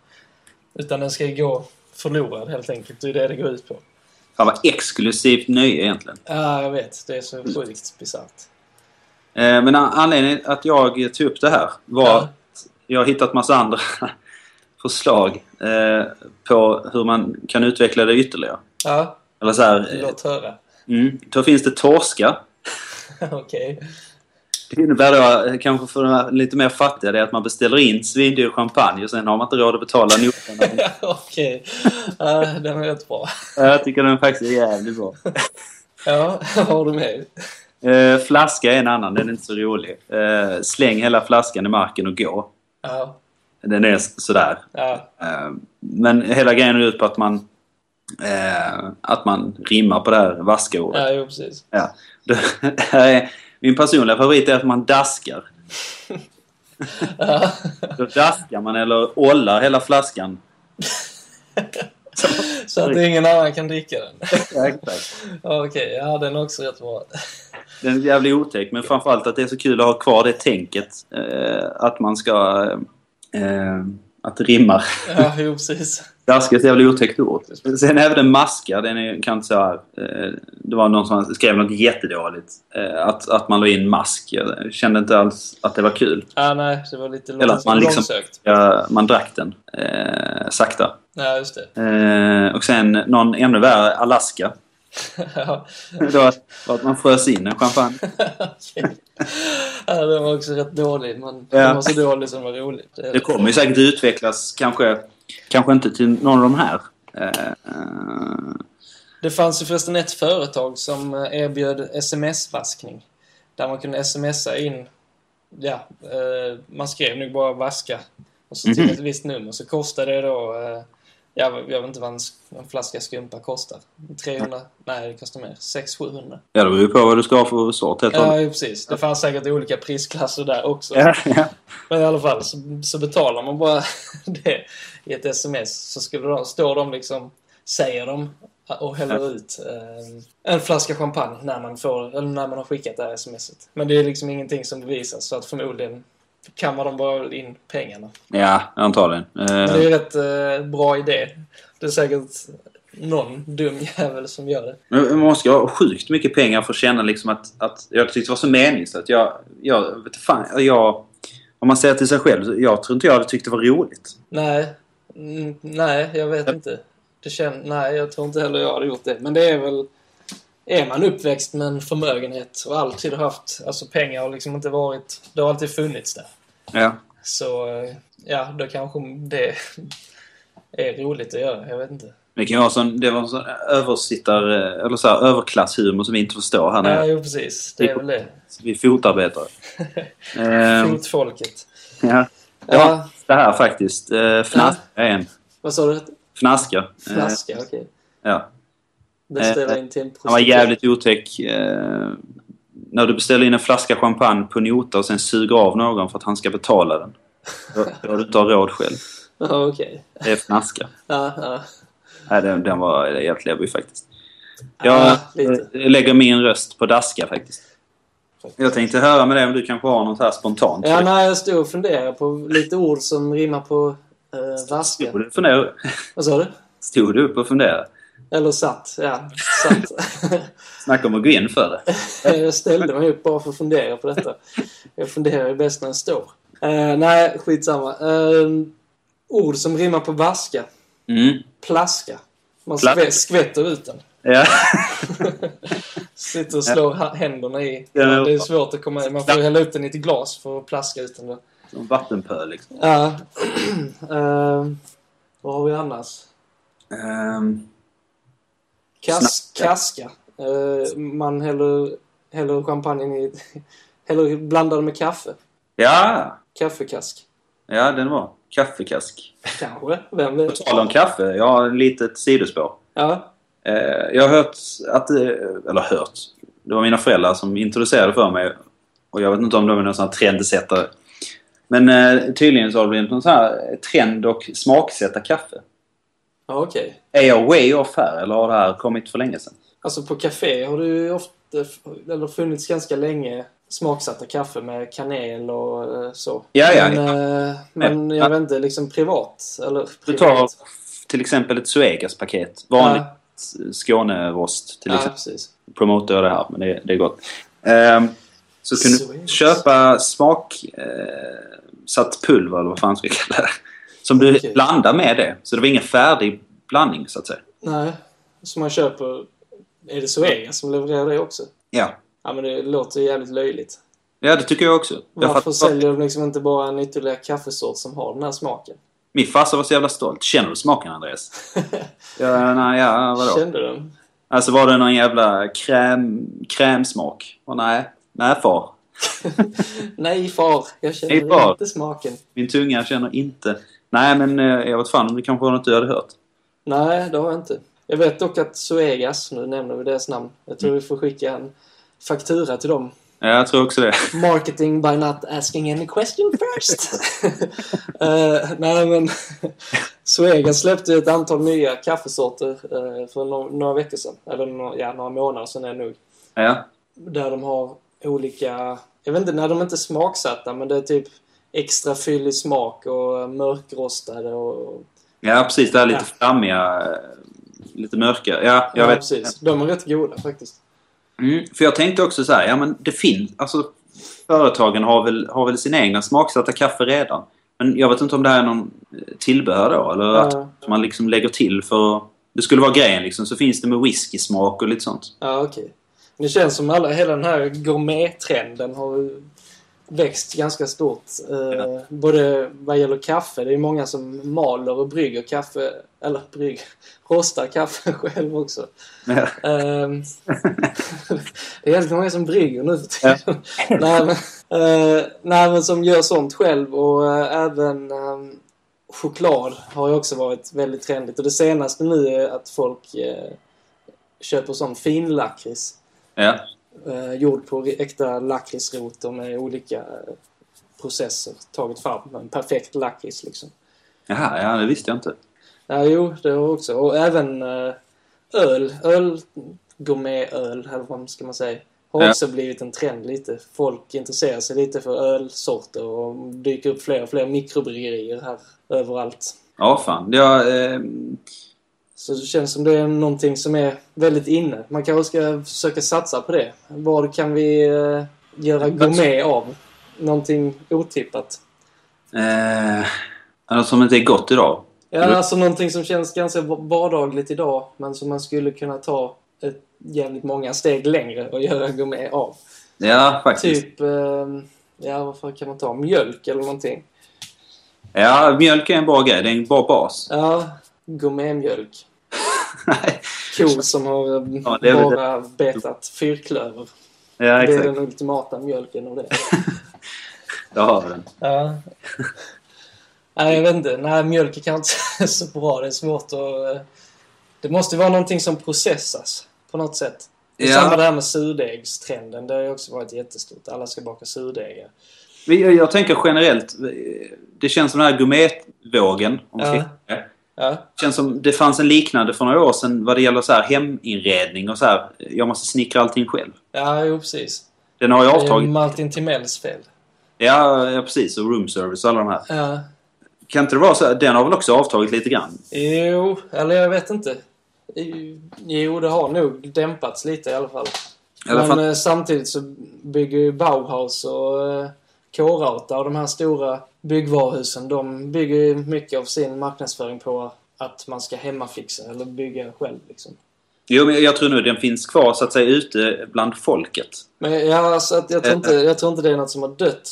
[SPEAKER 1] Utan den ska gå förlorad helt enkelt. Det är det det går ut på.
[SPEAKER 2] Fan vad exklusivt nöje egentligen.
[SPEAKER 1] Ja, jag vet. Det är så sjukt bisarrt.
[SPEAKER 2] Eh, men an- anledningen att jag tog upp det här var
[SPEAKER 1] Ja.
[SPEAKER 2] att jag har hittat massa andra förslag eh, på hur man kan utveckla det ytterligare.
[SPEAKER 1] Ja,
[SPEAKER 2] Eller så här,
[SPEAKER 1] låt höra.
[SPEAKER 2] mm, då finns det torska.
[SPEAKER 1] Okej.
[SPEAKER 2] Det innebär då, eh, kanske för de lite mer fattiga, det är att man beställer in svindyr champagne och sen har man inte råd att betala notan.
[SPEAKER 1] Okej. Den är rätt bra.
[SPEAKER 2] jag tycker den faktiskt är jävligt bra.
[SPEAKER 1] Ja, vad har du med?
[SPEAKER 2] Eh, flaska är en annan, den är inte så rolig. Eh, släng hela flaskan i marken och gå.
[SPEAKER 1] Ja,
[SPEAKER 2] Den är sådär.
[SPEAKER 1] ja,
[SPEAKER 2] Eh, men hela grejen är ut på att man eh, att man rimmar på det här vaska-ordet.
[SPEAKER 1] ja jo, precis.
[SPEAKER 2] Ja. Min personliga favorit är att man daskar. Då daskar man eller ollar hela flaskan.
[SPEAKER 1] Så att ingen annan kan dricka den.
[SPEAKER 2] Ja, exakt.
[SPEAKER 1] Okej, ja den är också rätt bra.
[SPEAKER 2] Den är jävligt otäck men framförallt att det är så kul att ha kvar det tänket. Eh, att man ska... Eh, att det rimmar.
[SPEAKER 1] Ja, jo precis.
[SPEAKER 2] Ett jävla otäckt ord. Sen även en maska, den är kanske så här, eh, Det var någon som skrev något jättedåligt. Eh, att, att man la in mask. Jag kände inte alls att det var kul.
[SPEAKER 1] Ah, nej, det var lite
[SPEAKER 2] Eller att man liksom-
[SPEAKER 1] långsökt.
[SPEAKER 2] Ja, man drack den eh, sakta.
[SPEAKER 1] Ja, just det.
[SPEAKER 2] Eh, och sen någon ännu värre, Alaska.
[SPEAKER 1] ja,
[SPEAKER 2] Det var att man frös in en champagne.
[SPEAKER 1] ja, den var också rätt dålig. Men
[SPEAKER 2] Ja.
[SPEAKER 1] den var så dålig som var rolig. Det,
[SPEAKER 2] Det kommer ju säkert utvecklas, kanske, kanske inte till någon av de här. Eh,
[SPEAKER 1] det fanns ju förresten ett företag som eh, erbjöd sms-vaskning. Där man kunde smsa in... Ja, eh, man skrev nog bara vaska. Och så till
[SPEAKER 2] Mhm.
[SPEAKER 1] ett visst nummer. Så kostade det då... Eh, ja, jag vet inte vad en, en flaska skumpa kostar. 300? Nej, det kostar mer. 600-700.
[SPEAKER 2] ja, det beror ju på vad du ska ha för sort helt
[SPEAKER 1] Ja, ju precis. Det fanns säkert olika prisklasser där också.
[SPEAKER 2] Ja, ja.
[SPEAKER 1] Men i alla fall så, så betalar man bara det i ett sms. Så skulle de, står de liksom, säger de och häller ut eh, en flaska champagne när man, får, eller när man har skickat det här smset. Men det är liksom ingenting som bevisas så att förmodligen kammar de bara in pengarna.
[SPEAKER 2] ja antagligen.
[SPEAKER 1] Men det är
[SPEAKER 2] Eh,
[SPEAKER 1] ju rätt eh, bra idé. Det är säkert någon dum jävel som gör det.
[SPEAKER 2] men man ju ha sjukt mycket pengar för att känna liksom att, att jag tyckte det var så meningslöst. Jag, jag vet fan, jag... Om man säger till sig själv, jag tror inte jag hade tyckt det var roligt.
[SPEAKER 1] Nej, mm, nej, jag vet inte. Det kän, nej, jag tror inte heller jag hade gjort det. Men det är väl... Är man uppväxt med en förmögenhet och alltid haft... Alltså pengar har liksom inte varit... Det har alltid funnits där.
[SPEAKER 2] Ja.
[SPEAKER 1] Så, eh, ja, då kanske det är roligt att göra. Jag vet inte.
[SPEAKER 2] Det kan ju vara sån, det var en sån översittar, eller så här, överklasshumor som vi inte förstår här
[SPEAKER 1] Ja,
[SPEAKER 2] nere.
[SPEAKER 1] jo, precis. Det är väl det.
[SPEAKER 2] Vi fotarbetare. Ehm,
[SPEAKER 1] Fotfolket.
[SPEAKER 2] ja.
[SPEAKER 1] Ja,
[SPEAKER 2] Ja, det här faktiskt. Eh, fnaska är en.
[SPEAKER 1] vad sa du?
[SPEAKER 2] Fnaska. Eh,
[SPEAKER 1] Flaska, okej.
[SPEAKER 2] ja.
[SPEAKER 1] Beställa in till en
[SPEAKER 2] Han var jävligt otäck. Eh, när du beställer in en flaska champagne på nota och sen suger av någon för att han ska betala den. Då har du inte har råd själv.
[SPEAKER 1] Ja, okej.
[SPEAKER 2] Det är fnaska.
[SPEAKER 1] Ja, ja.
[SPEAKER 2] Nej, den, den var jävligt läbbig faktiskt.
[SPEAKER 1] Ja,
[SPEAKER 2] Jag eh, lägger min röst på daska faktiskt. Jag tänkte höra med dig om du kanske har något här spontant.
[SPEAKER 1] Ja, nej, jag stod och funderade på lite ord som rimmar på eh, vaska.
[SPEAKER 2] Stod du, funderade,
[SPEAKER 1] Vad sa du?
[SPEAKER 2] stod du upp och funderade?
[SPEAKER 1] Eller satt, ja. Satt.
[SPEAKER 2] Snacka om att gå in för det.
[SPEAKER 1] jag ställde mig upp bara för att fundera på detta. Jag funderar ju bäst när jag står. Eh, nej, skitsamma. Eh, ord som rimmar på vaska.
[SPEAKER 2] Mm.
[SPEAKER 1] Plaska. Man skvä- skvätter ut den.
[SPEAKER 2] Ja.
[SPEAKER 1] Sitter och slår ha- händerna i.
[SPEAKER 2] Ja,
[SPEAKER 1] Ja, det är svårt att komma i. Man får hälla ut den i ett glas för att plaska ut den. Då.
[SPEAKER 2] Som vattenpöl liksom.
[SPEAKER 1] Ja. eh, vad har vi annars?
[SPEAKER 2] Ehm,
[SPEAKER 1] Kas, kaska. Eh, man häller, häller champagnen i... Häller, blandar med kaffe.
[SPEAKER 2] ja.
[SPEAKER 1] Kaffekask.
[SPEAKER 2] Ja, den var. Kaffekask.
[SPEAKER 1] Kanske. Vem
[SPEAKER 2] På
[SPEAKER 1] vet?
[SPEAKER 2] tal om kaffe, jag har ett litet sidospår.
[SPEAKER 1] Ja.
[SPEAKER 2] Eh, jag har hört att... eh, Eller hört. Det var mina föräldrar som introducerade för mig. Och jag vet inte om de är någon sån här trendsättare. Men eh, tydligen så har det blivit någon sån här trend och smaksätta kaffe.
[SPEAKER 1] Ja, okej.
[SPEAKER 2] Är jag way off här eller har det här kommit för länge sedan?
[SPEAKER 1] Alltså på café har ju ofta, eller funnits ganska länge smaksatta kaffe med kanel och eh, så.
[SPEAKER 2] Ja, ja,
[SPEAKER 1] Men, eh, men jag vet inte, liksom privat. Eller
[SPEAKER 2] Du
[SPEAKER 1] privat.
[SPEAKER 2] tar till exempel ett Suegas-paket. Vanligt
[SPEAKER 1] Ja,
[SPEAKER 2] Skånerost till
[SPEAKER 1] ja,
[SPEAKER 2] exempel.
[SPEAKER 1] precis.
[SPEAKER 2] promotar jag det här, men det, det är gott. Ehm, så
[SPEAKER 1] är
[SPEAKER 2] du köpa smak... Eh, pulver, eller vad fan ska jag kalla det. Som du
[SPEAKER 1] Okej.
[SPEAKER 2] blandar med det. Så det var ingen färdig blandning, så att säga.
[SPEAKER 1] Nej. Så man köper... Är det Zoega som levererar det också?
[SPEAKER 2] Ja.
[SPEAKER 1] Ja, men det låter jävligt löjligt.
[SPEAKER 2] Ja, det tycker jag också. Jag
[SPEAKER 1] Varför
[SPEAKER 2] fattar-
[SPEAKER 1] säljer de liksom inte bara en ytterligare kaffesort som har den här smaken?
[SPEAKER 2] Min farsa var så jävla stolt. Känner du smaken, Andreas? ja, nej, ja, vadå?
[SPEAKER 1] Kände de?
[SPEAKER 2] Alltså var det någon jävla kräm, krämsmak? Och nej, nej far.
[SPEAKER 1] Nej far, jag känner
[SPEAKER 2] Nej, far.
[SPEAKER 1] inte smaken.
[SPEAKER 2] Min tunga känner inte... Nej, men eh, jag vet fan om det kanske var något du hade hört.
[SPEAKER 1] Nej, det har jag inte. Jag vet dock att Zoegas, nu nämner vi deras namn, jag
[SPEAKER 2] Mm.
[SPEAKER 1] tror vi får skicka en faktura till dem.
[SPEAKER 2] Ja, jag tror också det.
[SPEAKER 1] Marketing by not asking any question first. Eh, nej men Zoegas släppte ett antal nya kaffesorter eh, för no- några veckor sedan. Eller no- ja, några månader sedan är det nog.
[SPEAKER 2] Ja.
[SPEAKER 1] Där de har olika, jag vet inte när de inte är smaksatta men det är typ extra fyllig smak och mörkrostade och
[SPEAKER 2] Ja, precis. Det här lite
[SPEAKER 1] Ja.
[SPEAKER 2] flammiga, eh, lite mörka. Ja, jag
[SPEAKER 1] Ja,
[SPEAKER 2] vet.
[SPEAKER 1] precis. De är rätt goda faktiskt.
[SPEAKER 2] Mm, för jag tänkte också så här, ja men det finns, alltså företagen har väl, har väl sina egna smaksatta kaffe redan. Men jag vet inte om det här är någon eh, tillbehör då, eller
[SPEAKER 1] Ja.
[SPEAKER 2] att man liksom lägger till för... Det skulle vara grejen liksom, så finns det med whisky-smak och lite sånt.
[SPEAKER 1] Ja, okej. Det känns som alla, hela den här gourmet-trenden har växt ganska stort. Eh,
[SPEAKER 2] Ja.
[SPEAKER 1] Både vad gäller kaffe. Det är många som maler och brygger kaffe. Eller brygger. Rostar kaffe själv också.
[SPEAKER 2] Ja.
[SPEAKER 1] Ehm, det är egentligen många som brygger nu för tiden. nej, men, eh, nej, men som gör sånt själv och eh, även ehm, choklad har ju också varit väldigt trendigt. Och det senaste nu är att folk köper sån fin lakrits.
[SPEAKER 2] ja.
[SPEAKER 1] Eh, gjord på äkta lakritsrotor med olika eh, processer. Tagit fram en perfekt lakrits liksom.
[SPEAKER 2] Jaha, ja det visste jag inte.
[SPEAKER 1] Ja, jo, det har också. Och även eh, öl. Öl, gourmetöl, eller vad ska man säga. Har
[SPEAKER 2] Ja.
[SPEAKER 1] också blivit en trend lite. Folk intresserar sig lite för ölsorter och dyker upp fler och fler mikrobryggerier här överallt.
[SPEAKER 2] Ja, fan. Jag, eh,
[SPEAKER 1] Så det känns som det är någonting som är väldigt inne. Man kanske ska försöka satsa på det. Vad kan vi eh, göra gourmet av? Någonting otippat.
[SPEAKER 2] eh, något som inte är gott idag.
[SPEAKER 1] Ja, alltså någonting som känns ganska vardagligt idag men som man skulle kunna ta ett jävligt många steg längre och göra gourmet av.
[SPEAKER 2] Ja, faktiskt.
[SPEAKER 1] Typ, eh, ja varför kan man ta? Mjölk eller någonting.
[SPEAKER 2] Ja, mjölk är en bra grej. Det är en bra bas.
[SPEAKER 1] Ja, gourmetmjölk.
[SPEAKER 2] Nej.
[SPEAKER 1] Kor som har
[SPEAKER 2] Ja, det
[SPEAKER 1] bara betat fyrklöver.
[SPEAKER 2] ja,
[SPEAKER 1] Det är
[SPEAKER 2] exakt.
[SPEAKER 1] den ultimata mjölken av det.
[SPEAKER 2] Där har vi den.
[SPEAKER 1] Ja. Nej, jag vet inte. Nej, mjölk är kanske inte så bra. Det är svårt att... eh, Det måste vara någonting som processas på något sätt. Det
[SPEAKER 2] Ja.
[SPEAKER 1] samma det här med surdegstrenden. Det har ju också varit jättestort. Alla ska baka surdegar.
[SPEAKER 2] Jag, tänker generellt, eh, det känns som den här gourmetvågen, om man ska
[SPEAKER 1] Ja.
[SPEAKER 2] känns som det fanns en liknande för några år sedan vad det gäller så här heminredning och så här. Jag måste snickra allting själv.
[SPEAKER 1] ja jo precis.
[SPEAKER 2] Den har ju
[SPEAKER 1] Det är
[SPEAKER 2] avtagit.
[SPEAKER 1] Martin Timells fel.
[SPEAKER 2] Ja, ja, precis. Och room service och alla de här.
[SPEAKER 1] Ja.
[SPEAKER 2] Kan inte det vara så? här- Den har väl också avtagit lite grann?
[SPEAKER 1] Jo, eller jag vet inte. Jo, det har nog dämpats lite i alla fall. Men eh, samtidigt så bygger ju Bauhaus och eh, K-Rauta och de här stora byggvaruhusen, de bygger ju mycket av sin marknadsföring på att man ska hemmafixa eller bygga själv liksom.
[SPEAKER 2] jo, men jag tror nu den finns kvar så att säga ute bland folket.
[SPEAKER 1] Men ja, så att jag, tror
[SPEAKER 2] Eh,
[SPEAKER 1] inte, jag tror inte det är något som har dött.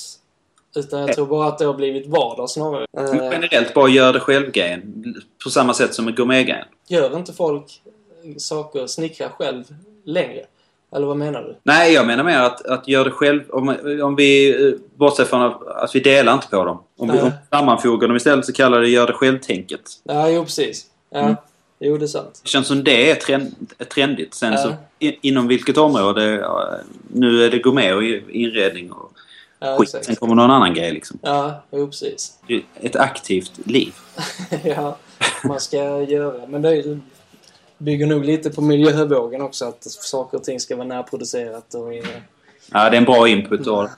[SPEAKER 1] Utan jag tror bara att det har blivit vardag snarare.
[SPEAKER 2] Men
[SPEAKER 1] Eh,
[SPEAKER 2] Generellt bara gör det själv-grejen. På samma sätt som med gourmet-grejen.
[SPEAKER 1] gör inte folk saker, snickra själv längre? Eller vad menar du?
[SPEAKER 2] Nej, jag menar mer att, att göra det själv. Om, om vi eh, bortser från att, att vi delar inte på dem. Om vi
[SPEAKER 1] Nej.
[SPEAKER 2] om vi sammanfogar dem istället så kallar det gör det själv-tänket.
[SPEAKER 1] Ja, jo precis. Ja,
[SPEAKER 2] Mm.
[SPEAKER 1] jo det är sant.
[SPEAKER 2] Det känns som det är trend, är trendigt. Sen
[SPEAKER 1] Ja.
[SPEAKER 2] så i, inom vilket område. Nu är det gourmet och inredning och
[SPEAKER 1] Ja,
[SPEAKER 2] skit. Sen
[SPEAKER 1] exakt.
[SPEAKER 2] kommer någon annan grej liksom.
[SPEAKER 1] Ja, jo precis.
[SPEAKER 2] Ett aktivt liv.
[SPEAKER 1] ja, man ska göra. Men det är- bygger nog lite på miljövågen också. Att saker och ting ska vara närproducerat och...
[SPEAKER 2] Ja, det är en bra input.
[SPEAKER 1] Ja,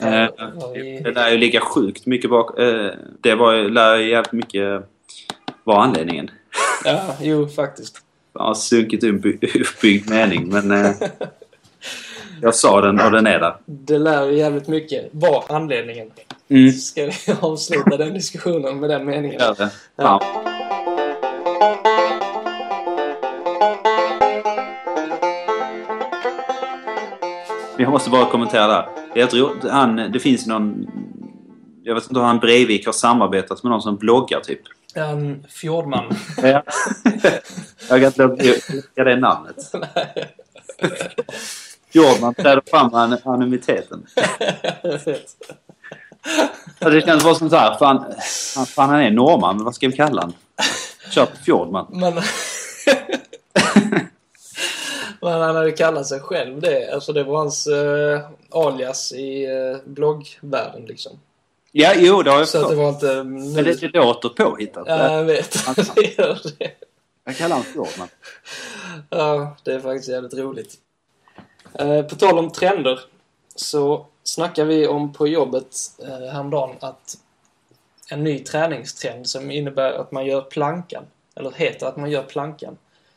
[SPEAKER 2] Eh,
[SPEAKER 1] i-
[SPEAKER 2] det lär ju ligga sjukt mycket bak. Eh, det var, lär ju jävligt mycket vara anledningen.
[SPEAKER 1] ja, jo faktiskt.
[SPEAKER 2] Ja, sunkigt uppby- uppbyggd mening, men eh, jag sa den och den är där.
[SPEAKER 1] Det lär ju jävligt mycket vara anledningen.
[SPEAKER 2] Mm.
[SPEAKER 1] Ska vi avsluta den diskussionen med den meningen?
[SPEAKER 2] Gör det. Fan. Jag måste bara kommentera där. Jag tror, han, det finns någon... Jag vet inte om han Breivik har samarbetat med någon som bloggar typ.
[SPEAKER 1] En fjordman.
[SPEAKER 2] Ja. jag kan inte låta det namnet. Jordman träder fram an- anonymiteten. Det känns bara som så här, fan, han, fan han är norrman, men vad ska vi kalla han? Kör på Fjordman.
[SPEAKER 1] Men... Men han hade kallat sig själv det. Alltså det var hans eh, alias i eh, bloggvärlden liksom.
[SPEAKER 2] Ja, jo, det har jag
[SPEAKER 1] Så att det
[SPEAKER 2] förstått.
[SPEAKER 1] var inte...
[SPEAKER 2] Men det, det låter påhittat.
[SPEAKER 1] Ja, jag vet. det gör det.
[SPEAKER 2] Jag kallar honom Fjordman.
[SPEAKER 1] Ja, det är faktiskt jävligt roligt. Eh, på tal om trender så snackar vi om på jobbet eh, häromdagen att en ny träningstrend som innebär att man gör plankan. Eller heter att man gör plankan.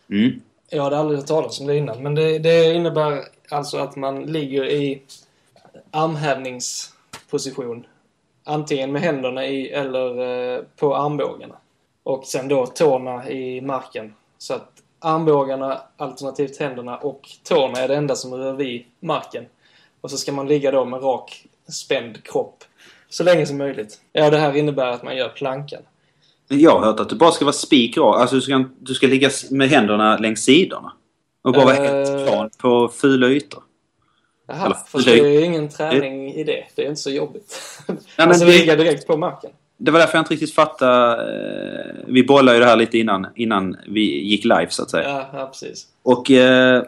[SPEAKER 2] Mm.
[SPEAKER 1] Jag hade aldrig hört talas om det innan. Men det, det innebär alltså att man ligger i armhävningsposition. Antingen med händerna i eller eh, på armbågarna. Och sen då tårna i marken. Så att armbågarna alternativt händerna och tårna är det enda som rör vid marken. Och så ska man ligga då med rak spänd kropp så länge som möjligt. Ja, det här innebär att man gör plankan.
[SPEAKER 2] Jag har hört att du bara ska vara spikrak. Alltså du ska, du ska ligga med händerna längs sidorna. Och bara vara helt
[SPEAKER 1] Eh.
[SPEAKER 2] plan på fula ytor.
[SPEAKER 1] Jaha,
[SPEAKER 2] Eller-
[SPEAKER 1] fast det är ingen träning i det. Det är inte så jobbigt.
[SPEAKER 2] men
[SPEAKER 1] alltså
[SPEAKER 2] det-
[SPEAKER 1] ligga direkt på marken.
[SPEAKER 2] Det var därför jag inte riktigt fattade... Eh, vi bollade ju det här lite innan, innan vi gick live så att säga.
[SPEAKER 1] Ja, ja precis.
[SPEAKER 2] Och eh,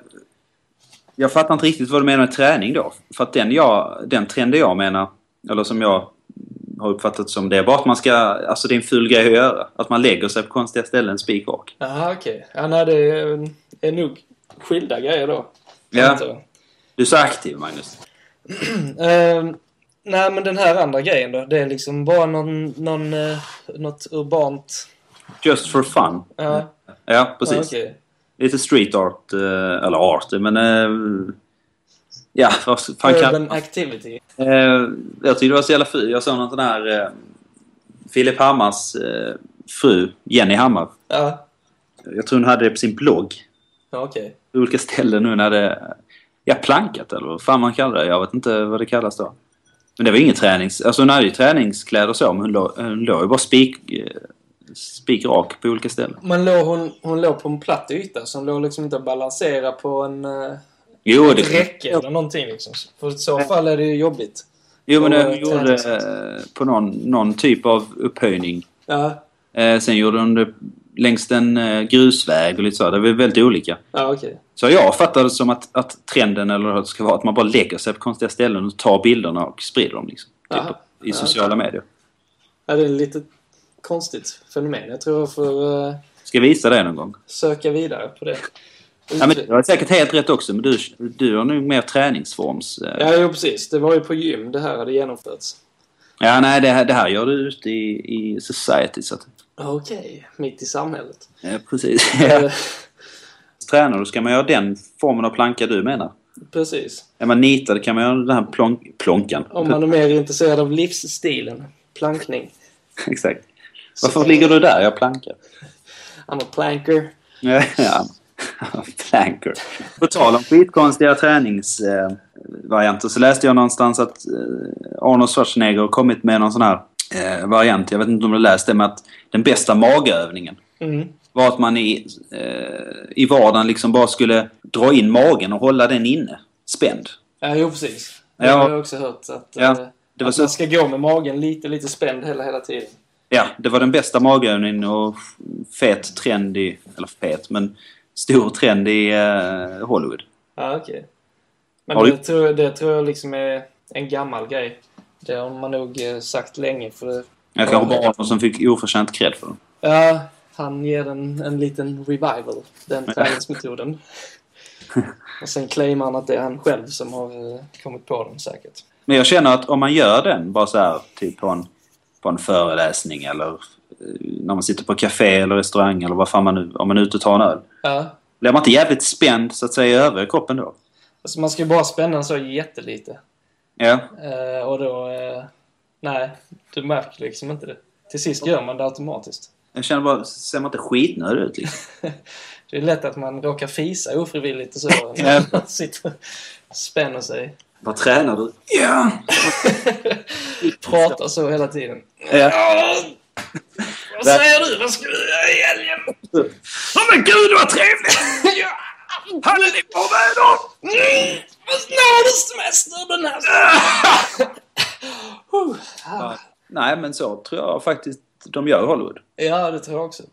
[SPEAKER 2] jag fattar inte riktigt vad du menar med träning då. För att den, jag, den trenden jag menar, eller som jag har uppfattat som det är bara att man ska... Alltså det är en ful grej att göra. Att man lägger sig på konstiga ställen spikrak.
[SPEAKER 1] Jaha, okej. Ja, nej, det är, är nog skilda grejer då.
[SPEAKER 2] Ja. Du är så aktiv Magnus.
[SPEAKER 1] Ehm, nej, men den här andra grejen då. Det är liksom bara någon, någon, eh, något urbant...
[SPEAKER 2] Just for fun.
[SPEAKER 1] Ja,
[SPEAKER 2] Ja, precis.
[SPEAKER 1] ja, okej.
[SPEAKER 2] Lite street art, eh, eller art, men... eh, ja, vad fan kan...
[SPEAKER 1] Urban activity.
[SPEAKER 2] Eh, jag tyckte det var så jävla fint. Jag såg någon sån här... Eh, Filip Hammars eh, fru, Jenny Hammar.
[SPEAKER 1] Ja,
[SPEAKER 2] Jag tror hon hade det på sin blogg.
[SPEAKER 1] ja okej.
[SPEAKER 2] På olika ställen nu när det... Ja, plankat eller vad fan man kallar det. Jag vet inte vad det kallas då. Men det var ingen tränings... Alltså hon hade ju träningskläder och så, men hon låg, hon låg ju bara spik... eh, Spikrak på olika ställen.
[SPEAKER 1] Men låg hon, hon låg på en platt yta, så hon låg liksom inte att balansera på en... Uh,
[SPEAKER 2] Jo, det...
[SPEAKER 1] ett räcke eller någonting liksom. För i så fall är det ju jobbigt.
[SPEAKER 2] Jo, men hon gjorde eh, på någon, någon typ av upphöjning.
[SPEAKER 1] Ja,
[SPEAKER 2] Eh, sen gjorde hon det längs en eh, grusväg och lite så. Det var väldigt olika.
[SPEAKER 1] ja okej.
[SPEAKER 2] Så jag fattade det som att, att trenden eller vad det ska vara att man bara lägger sig på konstiga ställen och tar bilderna och sprider dem liksom. Typ i sociala medier.
[SPEAKER 1] Ja, det är ett lite konstigt fenomen. Jag tror jag får eh,
[SPEAKER 2] Ska visa det någon gång?
[SPEAKER 1] söka vidare på det.
[SPEAKER 2] Ja, men du har säkert helt rätt också men du, du har nog mer träningsforms... Eh.
[SPEAKER 1] Ja, jo, precis. Det var ju på gym det här hade genomförts.
[SPEAKER 2] Ja, nej det här, det här gör du ute i, i society så att...
[SPEAKER 1] Okej, mitt i samhället.
[SPEAKER 2] Ja, precis.
[SPEAKER 1] Eh,
[SPEAKER 2] Tränar du ska man göra den formen av planka du menar.
[SPEAKER 1] precis.
[SPEAKER 2] Är man nitad kan man göra den här plonk, plonkan.
[SPEAKER 1] Om man är mer intresserad av livsstilen. Plankning.
[SPEAKER 2] Exakt. Varför ligger du där? Jag plankar.
[SPEAKER 1] I'm a planker.
[SPEAKER 2] Ja. Planker. På tal om skitkonstiga träningsvarianter så läste jag någonstans att eh, Arnold Schwarzenegger har kommit med någon sån här eh, variant. Jag vet inte om du läst det, men att den bästa magövningen
[SPEAKER 1] Mm.
[SPEAKER 2] var att man i, eh, i vardagen liksom bara skulle dra in magen och hålla den inne. Spänd.
[SPEAKER 1] Ja, jo, precis. Det
[SPEAKER 2] Ja.
[SPEAKER 1] har jag också hört. Att,
[SPEAKER 2] Ja, det var
[SPEAKER 1] att
[SPEAKER 2] så-
[SPEAKER 1] man ska gå med magen lite, lite spänd hela, hela tiden.
[SPEAKER 2] Ja, det var den bästa magövningen och fet trend i... Eller fet, men stor trend i eh, Hollywood.
[SPEAKER 1] Ja, okej. Men
[SPEAKER 2] Har
[SPEAKER 1] det,
[SPEAKER 2] du-
[SPEAKER 1] tror, det tror jag liksom är en gammal grej. Det har man nog eh, sagt länge. För det,
[SPEAKER 2] Jag kanske bara någon som fick oförtjänt cred för den.
[SPEAKER 1] ja, han ger den en liten revival, den träningsmetoden. Och sen claimar han att det är han själv som har eh, kommit på den säkert.
[SPEAKER 2] Men jag känner att om man gör den bara så här, typ på en, på en föreläsning eller eh, när man sitter på café eller restaurang eller vad fan man nu... Om man är ute och tar en öl.
[SPEAKER 1] Ja,
[SPEAKER 2] Blir man inte jävligt spänd så att säga övriga kroppen då?
[SPEAKER 1] alltså man ska ju bara spänna den så jättelite.
[SPEAKER 2] Ja.
[SPEAKER 1] Eh, och då... Eh, nej, du märker liksom inte det. Till sist gör man det automatiskt.
[SPEAKER 2] Jag känner bara, ser man inte skitnödig ut liksom?
[SPEAKER 1] Det är lätt att man råkar fisa ofrivilligt och så. När man sitter och spänner sig.
[SPEAKER 2] Vad tränar du? Ja!
[SPEAKER 1] Pratar så hela tiden.
[SPEAKER 2] ja.
[SPEAKER 1] Vad säger du? Vad ska du göra i helgen?
[SPEAKER 2] Åh men gud vad trevligt! Han är på väder!
[SPEAKER 1] mm, när semester den här.
[SPEAKER 2] Ja. Nej men så tror jag faktiskt de gör i Hollywood.
[SPEAKER 1] Ja, det tror jag också.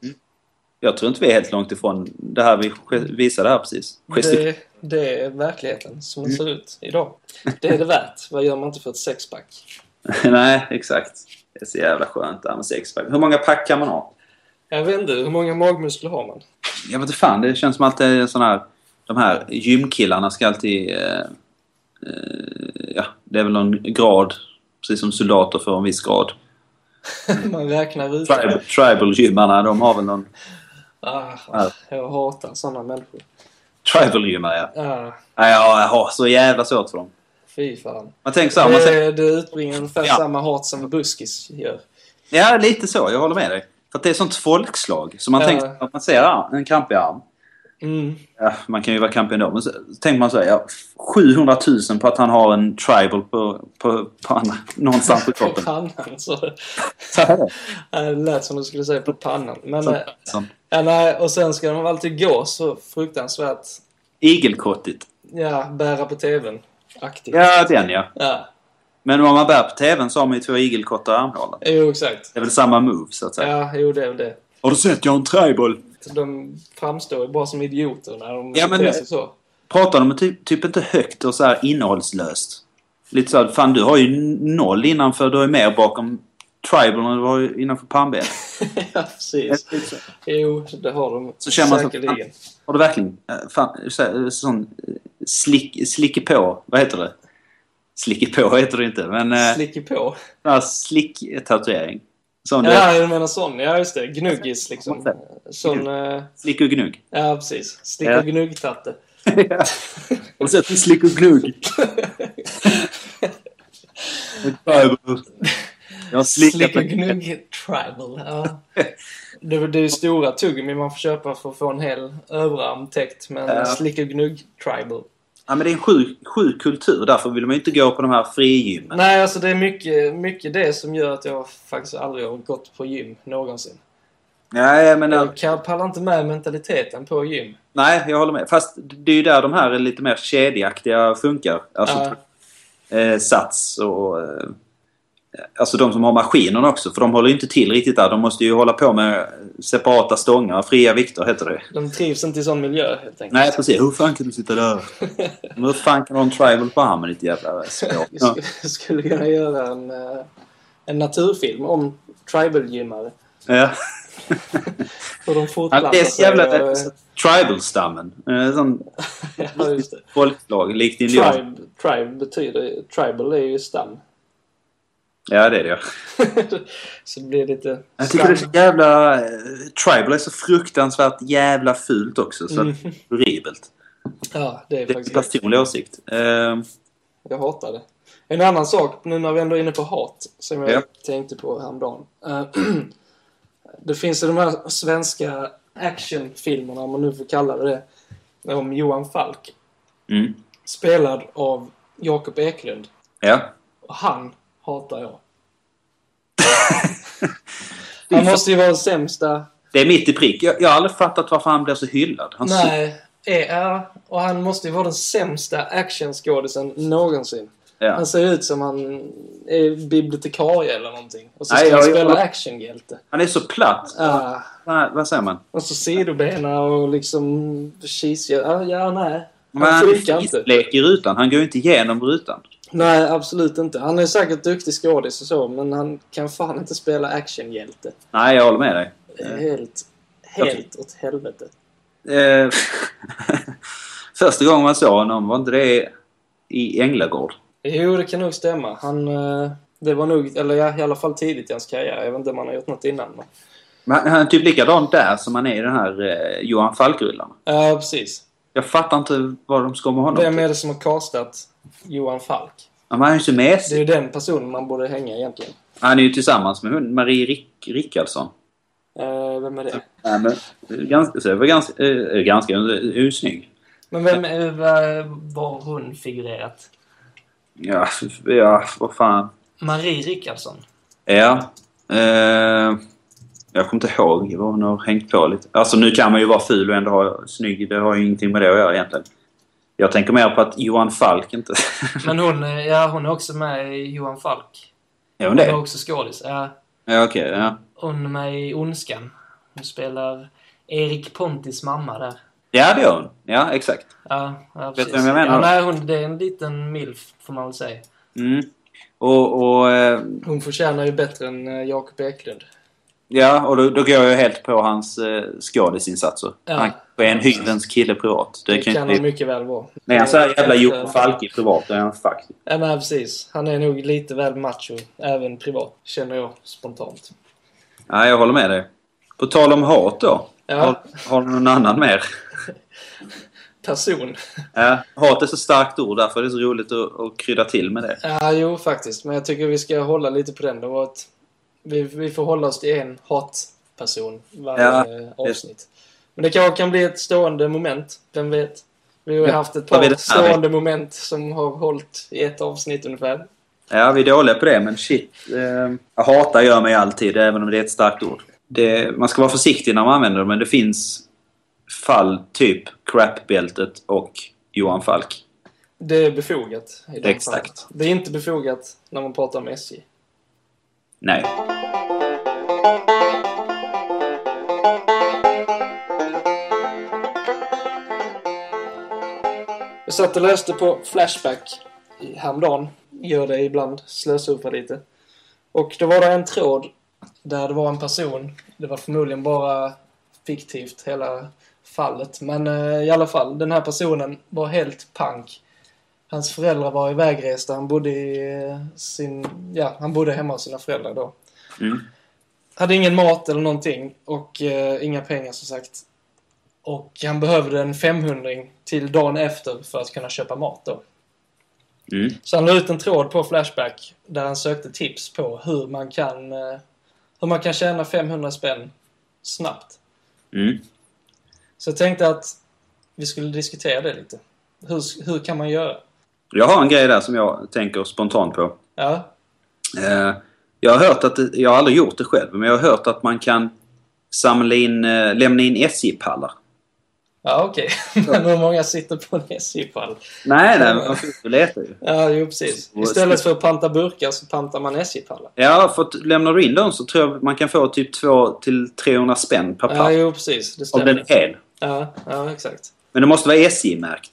[SPEAKER 2] Jag tror inte vi är helt långt ifrån det här vi visade här precis.
[SPEAKER 1] Det, det är verkligheten som den ser ut idag. Det är det värt. Vad gör man inte för ett sexpack?
[SPEAKER 2] Nej, exakt. Det är så jävla skönt här med sexpack. Hur många pack kan man ha?
[SPEAKER 1] Jag vet inte, hur många magmuskler har man?
[SPEAKER 2] Jag vet inte fan, det känns som att det är sån här... De här gymkillarna ska alltid... Eh, eh, ja, det är väl någon grad. Precis som soldater får en viss grad.
[SPEAKER 1] Man räknar ut.
[SPEAKER 2] Tribal, tribal-gymmarna, de har väl någon...
[SPEAKER 1] Ah,
[SPEAKER 2] Ja.
[SPEAKER 1] jag hatar sådana människor.
[SPEAKER 2] Tribal-gymmare, ja.
[SPEAKER 1] Ah,
[SPEAKER 2] ja, Jag har så jävla svårt för dem.
[SPEAKER 1] Fy fan.
[SPEAKER 2] Man tänker så här, man tänker,
[SPEAKER 1] Det, utbringar ungefär
[SPEAKER 2] Ja.
[SPEAKER 1] samma hat som buskis gör.
[SPEAKER 2] Ja, lite så. Jag håller med dig. För att det är sånt folkslag. Så man
[SPEAKER 1] Ja.
[SPEAKER 2] tänker att man ser en krampig arm.
[SPEAKER 1] Mm.
[SPEAKER 2] Ja, man kan ju vara krampig ändå. Men så tänker man så här, ja, 700 000 på att han har en tribal på, på, på andra, någonstans på
[SPEAKER 1] På
[SPEAKER 2] kroppen.
[SPEAKER 1] pannan. Så,
[SPEAKER 2] Så det.
[SPEAKER 1] Lät som du skulle säga på pannan. Men,
[SPEAKER 2] Så-
[SPEAKER 1] eh,
[SPEAKER 2] som
[SPEAKER 1] ja, nej, och sen ska de alltid gå så fruktansvärt,
[SPEAKER 2] Igelkottigt.
[SPEAKER 1] ja, bära på tvn. Aktivt.
[SPEAKER 2] Ja, den ja.
[SPEAKER 1] Ja,
[SPEAKER 2] Men om man bär på TVn så har man ju två igelkottar i armhålan.
[SPEAKER 1] jo exakt.
[SPEAKER 2] Det är väl samma move, så att säga.
[SPEAKER 1] Ja, jo det är väl det.
[SPEAKER 2] Har du sett jag har en tribal?
[SPEAKER 1] De framstår ju bara som idioter när de
[SPEAKER 2] Ja, men
[SPEAKER 1] sig så.
[SPEAKER 2] Pratar de typ, typ inte högt och så här innehållslöst? Lite så här, fan du har ju noll innanför, du ju mer bakom tribal än du har ju innanför pannbenet.
[SPEAKER 1] ja, precis. Jo, det har de
[SPEAKER 2] Så känner man så-
[SPEAKER 1] säkerligen.
[SPEAKER 2] Har du verkligen eh, fan, så, här, sån eh, slick, slicke på, vad heter det? Slicke på heter det inte, men eh,
[SPEAKER 1] Slicker på.
[SPEAKER 2] här slick-tatuering. Sån
[SPEAKER 1] Ja,
[SPEAKER 2] du
[SPEAKER 1] menar sån. Ja, just det. Gnuggis liksom. Sån... eh,
[SPEAKER 2] slick och gnugg.
[SPEAKER 1] Ja, precis. Slick
[SPEAKER 2] Ja.
[SPEAKER 1] och gnuggtatte.
[SPEAKER 2] Du sett en slick och gnugg? Jag har slickat
[SPEAKER 1] Slick och
[SPEAKER 2] med-
[SPEAKER 1] gnugg tribal. Ja. Det, det är stora tuggummi man får köpa för att få en hel överarm täckt. Men
[SPEAKER 2] Ja.
[SPEAKER 1] slick och gnugg tribal.
[SPEAKER 2] Ja, men det är en sjuk, sjuk kultur. Därför vill man inte gå på de här frigymmen.
[SPEAKER 1] Nej, alltså det är mycket, mycket det som gör att jag faktiskt aldrig har gått på gym någonsin.
[SPEAKER 2] Nej, menar,
[SPEAKER 1] Jag kan, pallar inte med mentaliteten på gym.
[SPEAKER 2] nej, jag håller med. Fast det är ju där de här är lite mer kedjeaktiga funkar. Alltså
[SPEAKER 1] Ja.
[SPEAKER 2] eh, Sats och... Eh, alltså de som har maskinerna också. För de håller ju inte till riktigt där. De måste ju hålla på med separata stångar. Fria vikter heter det.
[SPEAKER 1] De trivs inte i sån miljö helt enkelt.
[SPEAKER 2] Nej, precis. Hur fan kan du sitta där? Hur fan kan du ha en tribal på armen, ditt jävla?
[SPEAKER 1] Vi
[SPEAKER 2] Ja.
[SPEAKER 1] skulle, skulle kunna göra en, eh, en naturfilm om tribal-gymmare.
[SPEAKER 2] Ja.
[SPEAKER 1] Hur de
[SPEAKER 2] Ja, det är så jävla...
[SPEAKER 1] och-
[SPEAKER 2] Tribal-stammen. Sån
[SPEAKER 1] Ja, just det.
[SPEAKER 2] folkslag, likt indian.
[SPEAKER 1] Tribe, tribe betyder... Tribal är ju stam.
[SPEAKER 2] Ja, det är det.
[SPEAKER 1] så det blir lite...
[SPEAKER 2] Jag tycker det är så jävla... eh, Tribal är så fruktansvärt jävla fult också. Så
[SPEAKER 1] Mm.
[SPEAKER 2] horribelt.
[SPEAKER 1] Ja, det är
[SPEAKER 2] Det är
[SPEAKER 1] faktiskt...
[SPEAKER 2] personlig åsikt. Eh,
[SPEAKER 1] Jag hatar det. En annan sak, nu när vi ändå är inne på hat, som jag
[SPEAKER 2] Ja.
[SPEAKER 1] tänkte på häromdagen. Eh, det finns ju de här svenska actionfilmerna, om man nu får kalla det det, om Johan Falk.
[SPEAKER 2] mm.
[SPEAKER 1] Spelad av Jakob Eklund.
[SPEAKER 2] Ja.
[SPEAKER 1] Och han hatar jag. Han måste ju vara den sämsta...
[SPEAKER 2] Det är mitt i prick. Jag, jag har aldrig fattat varför han blir så hyllad. Han
[SPEAKER 1] Nej. Är, och han måste ju vara den sämsta actionskådisen någonsin.
[SPEAKER 2] Ja.
[SPEAKER 1] Han ser ut som han är bibliotekarie eller någonting. Och så
[SPEAKER 2] Nej,
[SPEAKER 1] ska han
[SPEAKER 2] jag-
[SPEAKER 1] spela
[SPEAKER 2] jag-
[SPEAKER 1] actionhjälte.
[SPEAKER 2] Han är så platt.
[SPEAKER 1] Ja.
[SPEAKER 2] Nej, vad säger man?
[SPEAKER 1] Och så sidobena och liksom cheese. Ja, ja nej.
[SPEAKER 2] Men
[SPEAKER 1] Han
[SPEAKER 2] han
[SPEAKER 1] funkar
[SPEAKER 2] är
[SPEAKER 1] inte.
[SPEAKER 2] fislek i rutan. Han går ju inte igenom rutan.
[SPEAKER 1] Nej, absolut inte. Han är säkert duktig skådis och så, men han kan fan inte spela actionhjälte.
[SPEAKER 2] Nej, jag håller med dig.
[SPEAKER 1] Är helt, helt åt helvete.
[SPEAKER 2] Eh, Första gången man såg honom, var inte det i Änglagård?
[SPEAKER 1] Jo, det kan nog stämma. Han... eh, Det var nog, eller ja, i alla fall tidigt i hans karriär. Jag vet inte om han har gjort något innan. Men...
[SPEAKER 2] Men han är typ likadan där som han är i den här eh, Johan Falk-rullarna.
[SPEAKER 1] Ja, precis.
[SPEAKER 2] Jag fattar inte vad de ska med honom
[SPEAKER 1] Vem
[SPEAKER 2] till.
[SPEAKER 1] är det som har castat Johan Falk?
[SPEAKER 2] Ja, men Han är ju så
[SPEAKER 1] Det är
[SPEAKER 2] mesig.
[SPEAKER 1] ju den personen man borde hänga egentligen.
[SPEAKER 2] Han är ju tillsammans med Marie Rick, Rickardsson.
[SPEAKER 1] Eh, vem är det?
[SPEAKER 2] Nej, men, eh, ganska, så var ganska, eh, ganska, ju snygg.
[SPEAKER 1] Men vem är, var, var hon figurerat?
[SPEAKER 2] Ja, ja, vad fan.
[SPEAKER 1] Marie Rickardsson.
[SPEAKER 2] Ja. Eh, jag kommer inte ihåg vad hon har hängt på lite. Alltså nu kan man ju vara ful och ändå ha snygg. Det har ju ingenting med det att göra egentligen. Jag tänker mer på att Johan Falk inte...
[SPEAKER 1] Men hon, ja, hon är också med i Johan Falk.
[SPEAKER 2] är hon
[SPEAKER 1] Hon är
[SPEAKER 2] det?
[SPEAKER 1] också skådis. Ja,
[SPEAKER 2] Ja, okej. ja.
[SPEAKER 1] hon är med i Ondskan. Hon spelar Erik Pontis mamma där.
[SPEAKER 2] ja, det gör hon. Ja, exakt.
[SPEAKER 1] Ja, ja
[SPEAKER 2] Vet
[SPEAKER 1] precis.
[SPEAKER 2] du vem jag menar?
[SPEAKER 1] Ja, nej, hon, det är en liten milf, får man väl säga.
[SPEAKER 2] Mm. Och, och eh,
[SPEAKER 1] Hon förtjänar ju bättre än eh, Jakob Eklund.
[SPEAKER 2] Ja, och då, då går jag helt på hans eh, skådisinsatser.
[SPEAKER 1] Ja.
[SPEAKER 2] Han är en hyvens kille privat.
[SPEAKER 1] Det,
[SPEAKER 2] kan
[SPEAKER 1] kan
[SPEAKER 2] inte...
[SPEAKER 1] han mycket väl vara.
[SPEAKER 2] Nej, han så här jävla
[SPEAKER 1] Eh,
[SPEAKER 2] Johan Falk i privat. Det är han faktiskt.
[SPEAKER 1] Ja, nej, precis. Han är nog lite väl macho, även privat, känner jag spontant.
[SPEAKER 2] Ja, jag håller med dig. På tal om hat då.
[SPEAKER 1] Ja.
[SPEAKER 2] Har, har du någon annan mer?
[SPEAKER 1] Person.
[SPEAKER 2] Ja, hat är så starkt ord, därför är det så roligt att, att krydda till med det.
[SPEAKER 1] Ja, jo faktiskt. Men jag tycker vi ska hålla lite på den. Det var ett, vi, vi får hålla oss till en hatperson varje
[SPEAKER 2] Ja,
[SPEAKER 1] eh, avsnitt. Men det kanske kan bli ett stående moment. Vem vet? Vi har
[SPEAKER 2] Ja,
[SPEAKER 1] haft ett par stående moment som har hållit i ett avsnitt ungefär.
[SPEAKER 2] Ja, vi är dåliga på det, men shit. Eh, jag hatar gör mig alltid, även om det är ett starkt ord. Det, man ska vara försiktig när man använder det, men det finns fall, typ crap-bältet och Johan Falk.
[SPEAKER 1] Det är befogat. I
[SPEAKER 2] Exakt.
[SPEAKER 1] fallen. Det är inte befogat när man pratar om SJ.
[SPEAKER 2] Nej.
[SPEAKER 1] Jag satt och läste på Flashback häromdagen. Gör det ibland. Slösurfar lite. Och då var det en tråd där det var en person. Det var förmodligen bara fiktivt hela fallet. Men eh, i alla fall, den här personen var helt pank. Hans föräldrar var ivägresta. Han bodde i eh, sin... Ja, han bodde hemma hos sina föräldrar då.
[SPEAKER 2] Mm.
[SPEAKER 1] Hade ingen mat eller någonting och eh, inga pengar som sagt. Och han behövde en 500 till dagen efter för att kunna köpa mat då.
[SPEAKER 2] Mm.
[SPEAKER 1] Så han la ut en tråd på Flashback där han sökte tips på hur man kan, eh, hur man kan tjäna 500 spänn snabbt.
[SPEAKER 2] Mm.
[SPEAKER 1] Så jag tänkte att vi skulle diskutera det lite. Hur, hur kan man göra?
[SPEAKER 2] Jag har en grej där som jag tänker spontant på.
[SPEAKER 1] Ja,
[SPEAKER 2] Eh, jag har hört att, jag har aldrig gjort det själv, men jag har hört att man kan samla in, eh, lämna in SJ-pallar.
[SPEAKER 1] ja okej. Men hur många sitter på en SJ-pall?
[SPEAKER 2] Nej, nej, man får leta ju.
[SPEAKER 1] Ja, jo precis. Istället för att panta burkar så pantar man SJ-pallar.
[SPEAKER 2] Ja, för att lämnar du in dem så tror jag man kan få typ 200-300 spänn per
[SPEAKER 1] Ja,
[SPEAKER 2] pall.
[SPEAKER 1] jo precis. Det
[SPEAKER 2] om den
[SPEAKER 1] stämmer.
[SPEAKER 2] är hel.
[SPEAKER 1] Ja, ja, exakt.
[SPEAKER 2] Men det måste vara SJ-märkt.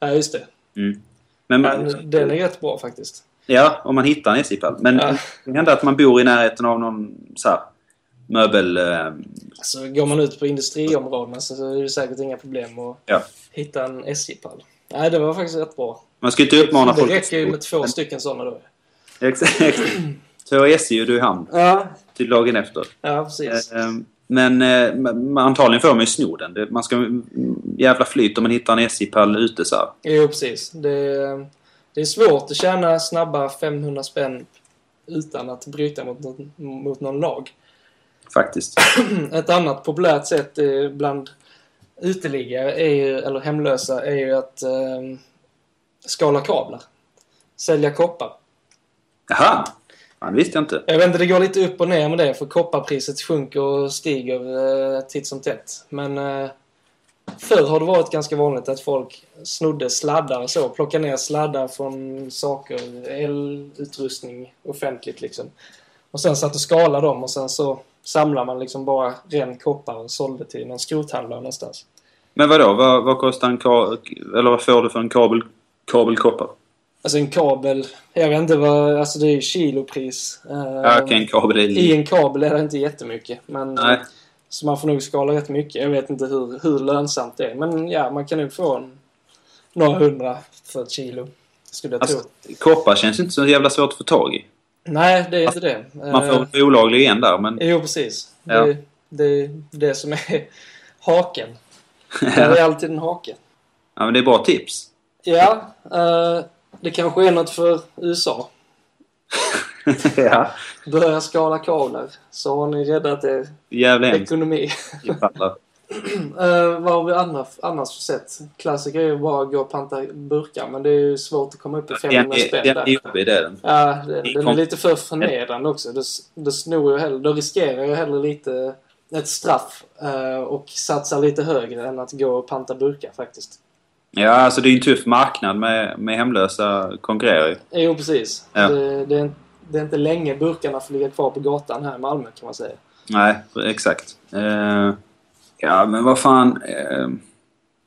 [SPEAKER 1] Ja, just det.
[SPEAKER 2] Mm. Men,
[SPEAKER 1] Men den är rätt bra faktiskt.
[SPEAKER 2] Ja, om man hittar en SJ-pall. Men
[SPEAKER 1] Ja.
[SPEAKER 2] det hända att man bor i närheten av någon så här, möbel... Eh,
[SPEAKER 1] Alltså, går man ut på industriområdena så är det säkert inga problem att
[SPEAKER 2] ja.
[SPEAKER 1] hitta en SJ-pall. Nej, det var faktiskt rätt bra.
[SPEAKER 2] Man ska inte uppmana
[SPEAKER 1] det
[SPEAKER 2] folk...
[SPEAKER 1] räcker ju med två stycken sådana då.
[SPEAKER 2] Exakt. Två SJ och du i hamn.
[SPEAKER 1] Ja,
[SPEAKER 2] Till dagen efter.
[SPEAKER 1] ja precis.
[SPEAKER 2] Eh, Men eh, antagligen får man ju sno den. Det- Man ska mm, jävla flyt om man hittar en SJ-pall ute så här.
[SPEAKER 1] Jo, precis. Det, det är svårt att tjäna snabba 500 spänn utan att bryta mot, mot någon lag.
[SPEAKER 2] Faktiskt.
[SPEAKER 1] Ett annat populärt sätt eh, bland uteliggare, är ju, eller hemlösa, är ju att eh, skala kablar. Sälja koppar.
[SPEAKER 2] Jaha! Det visste jag inte.
[SPEAKER 1] Jag vet inte, det går lite upp och ner med det för kopparpriset sjunker och stiger eh, titt som tätt. Men eh, förr har det varit ganska vanligt att folk snodde sladdar och så. Plockade ner sladdar från saker, elutrustning offentligt liksom. Och sen satt och skalade dem och sen så samlar man liksom bara ren koppar och sålde till någon skrothandlare någonstans.
[SPEAKER 2] Men vadå? Vad, vad kostar en ka- Eller vad får du för en kabel, kabelkoppar?
[SPEAKER 1] Alltså en kabel, jag vet inte vad, alltså det är kilopris.
[SPEAKER 2] Ja, okej, en kabel är
[SPEAKER 1] I en kabel är det inte jättemycket. Men,
[SPEAKER 2] Nej.
[SPEAKER 1] Så man får nog skala rätt mycket. Jag vet inte hur, hur lönsamt det är. Men ja, man kan nog få en, några hundra för ett kilo. Skulle jag
[SPEAKER 2] Alltså,
[SPEAKER 1] tro.
[SPEAKER 2] koppar känns inte så jävla svårt att få tag i.
[SPEAKER 1] Nej, det är inte det.
[SPEAKER 2] Man får uh, olaglig igen där, men...
[SPEAKER 1] Jo, precis.
[SPEAKER 2] Ja.
[SPEAKER 1] Det, det är det som är haken. Det är alltid en hake.
[SPEAKER 2] ja, men det är bra tips.
[SPEAKER 1] Ja, eh, det kanske är något för USA.
[SPEAKER 2] ja.
[SPEAKER 1] Börja skala kablar. Så har ni räddat er
[SPEAKER 2] hemskt.
[SPEAKER 1] ekonomi. Uh, vad har vi annars, annars sett? Klassiker är ju bara att gå och panta burkar, men det är ju svårt att komma upp i
[SPEAKER 2] Den
[SPEAKER 1] 500
[SPEAKER 2] är,
[SPEAKER 1] spänn
[SPEAKER 2] den
[SPEAKER 1] där.
[SPEAKER 2] är jobbig, det är den.
[SPEAKER 1] Ja, den, den är lite för förnedrande också. Då, då snor jag hellre, då riskerar jag hellre lite ett straff eh, och satsar lite högre än att gå och panta burkar faktiskt.
[SPEAKER 2] Ja, alltså det är ju en tuff marknad med, med hemlösa konkurrerar ju.
[SPEAKER 1] Jo, precis.
[SPEAKER 2] Ja.
[SPEAKER 1] Det, det, är, det är inte länge burkarna får ligga kvar på gatan här i Malmö kan man säga.
[SPEAKER 2] Nej, exakt. Eh, ja, men vad fan. Eh,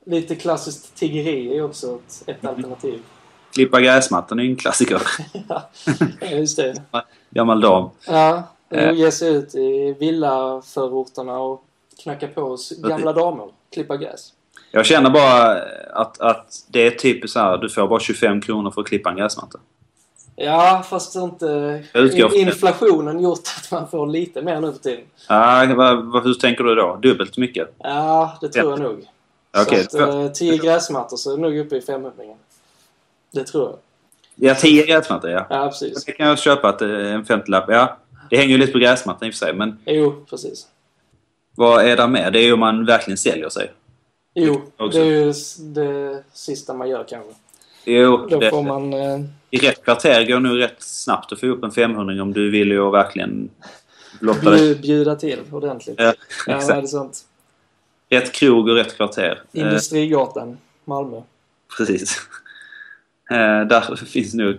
[SPEAKER 1] Lite klassiskt tiggeri är också ett, ett alternativ.
[SPEAKER 2] klippa gräsmattan är ju en klassiker.
[SPEAKER 1] ja, just det.
[SPEAKER 2] Gammal dam.
[SPEAKER 1] Ja, Och ge sig ut i villaförorterna och knacka på gamla damer. Klippa gräs.
[SPEAKER 2] Jag känner bara att, att det är typ så här, du får bara 25 kronor för att klippa en gräsmatta.
[SPEAKER 1] Ja, fast inte inflationen gjort att man får lite mer nu för tiden.
[SPEAKER 2] Ah, vad, hur tänker du då? Dubbelt så mycket?
[SPEAKER 1] Ja, det tror jag nog.
[SPEAKER 2] Okej.
[SPEAKER 1] Så att, eh, 10 gräsmattor så är det nog uppe i 500 Det tror jag.
[SPEAKER 2] Ja, 10 gräsmattor ja.
[SPEAKER 1] Ja, precis.
[SPEAKER 2] Det kan jag köpa att är en 50-lapp. Ja, det hänger ju lite på gräsmattan i och för sig. Men
[SPEAKER 1] Jo, precis.
[SPEAKER 2] vad är det med? Det är ju om man verkligen säljer sig.
[SPEAKER 1] Jo,
[SPEAKER 2] Också.
[SPEAKER 1] det är ju det sista man gör kanske.
[SPEAKER 2] Jo,
[SPEAKER 1] Då
[SPEAKER 2] det,
[SPEAKER 1] får man... Eh,
[SPEAKER 2] i rätt kvarter går det nog rätt snabbt att få upp en 500 om du vill ju verkligen blotta dig.
[SPEAKER 1] bju- bjuda till ordentligt.
[SPEAKER 2] Ja,
[SPEAKER 1] Ja, det är sant.
[SPEAKER 2] Rätt krog och rätt kvarter. Eh,
[SPEAKER 1] Industrigatan, Malmö.
[SPEAKER 2] precis. Eh, där finns nog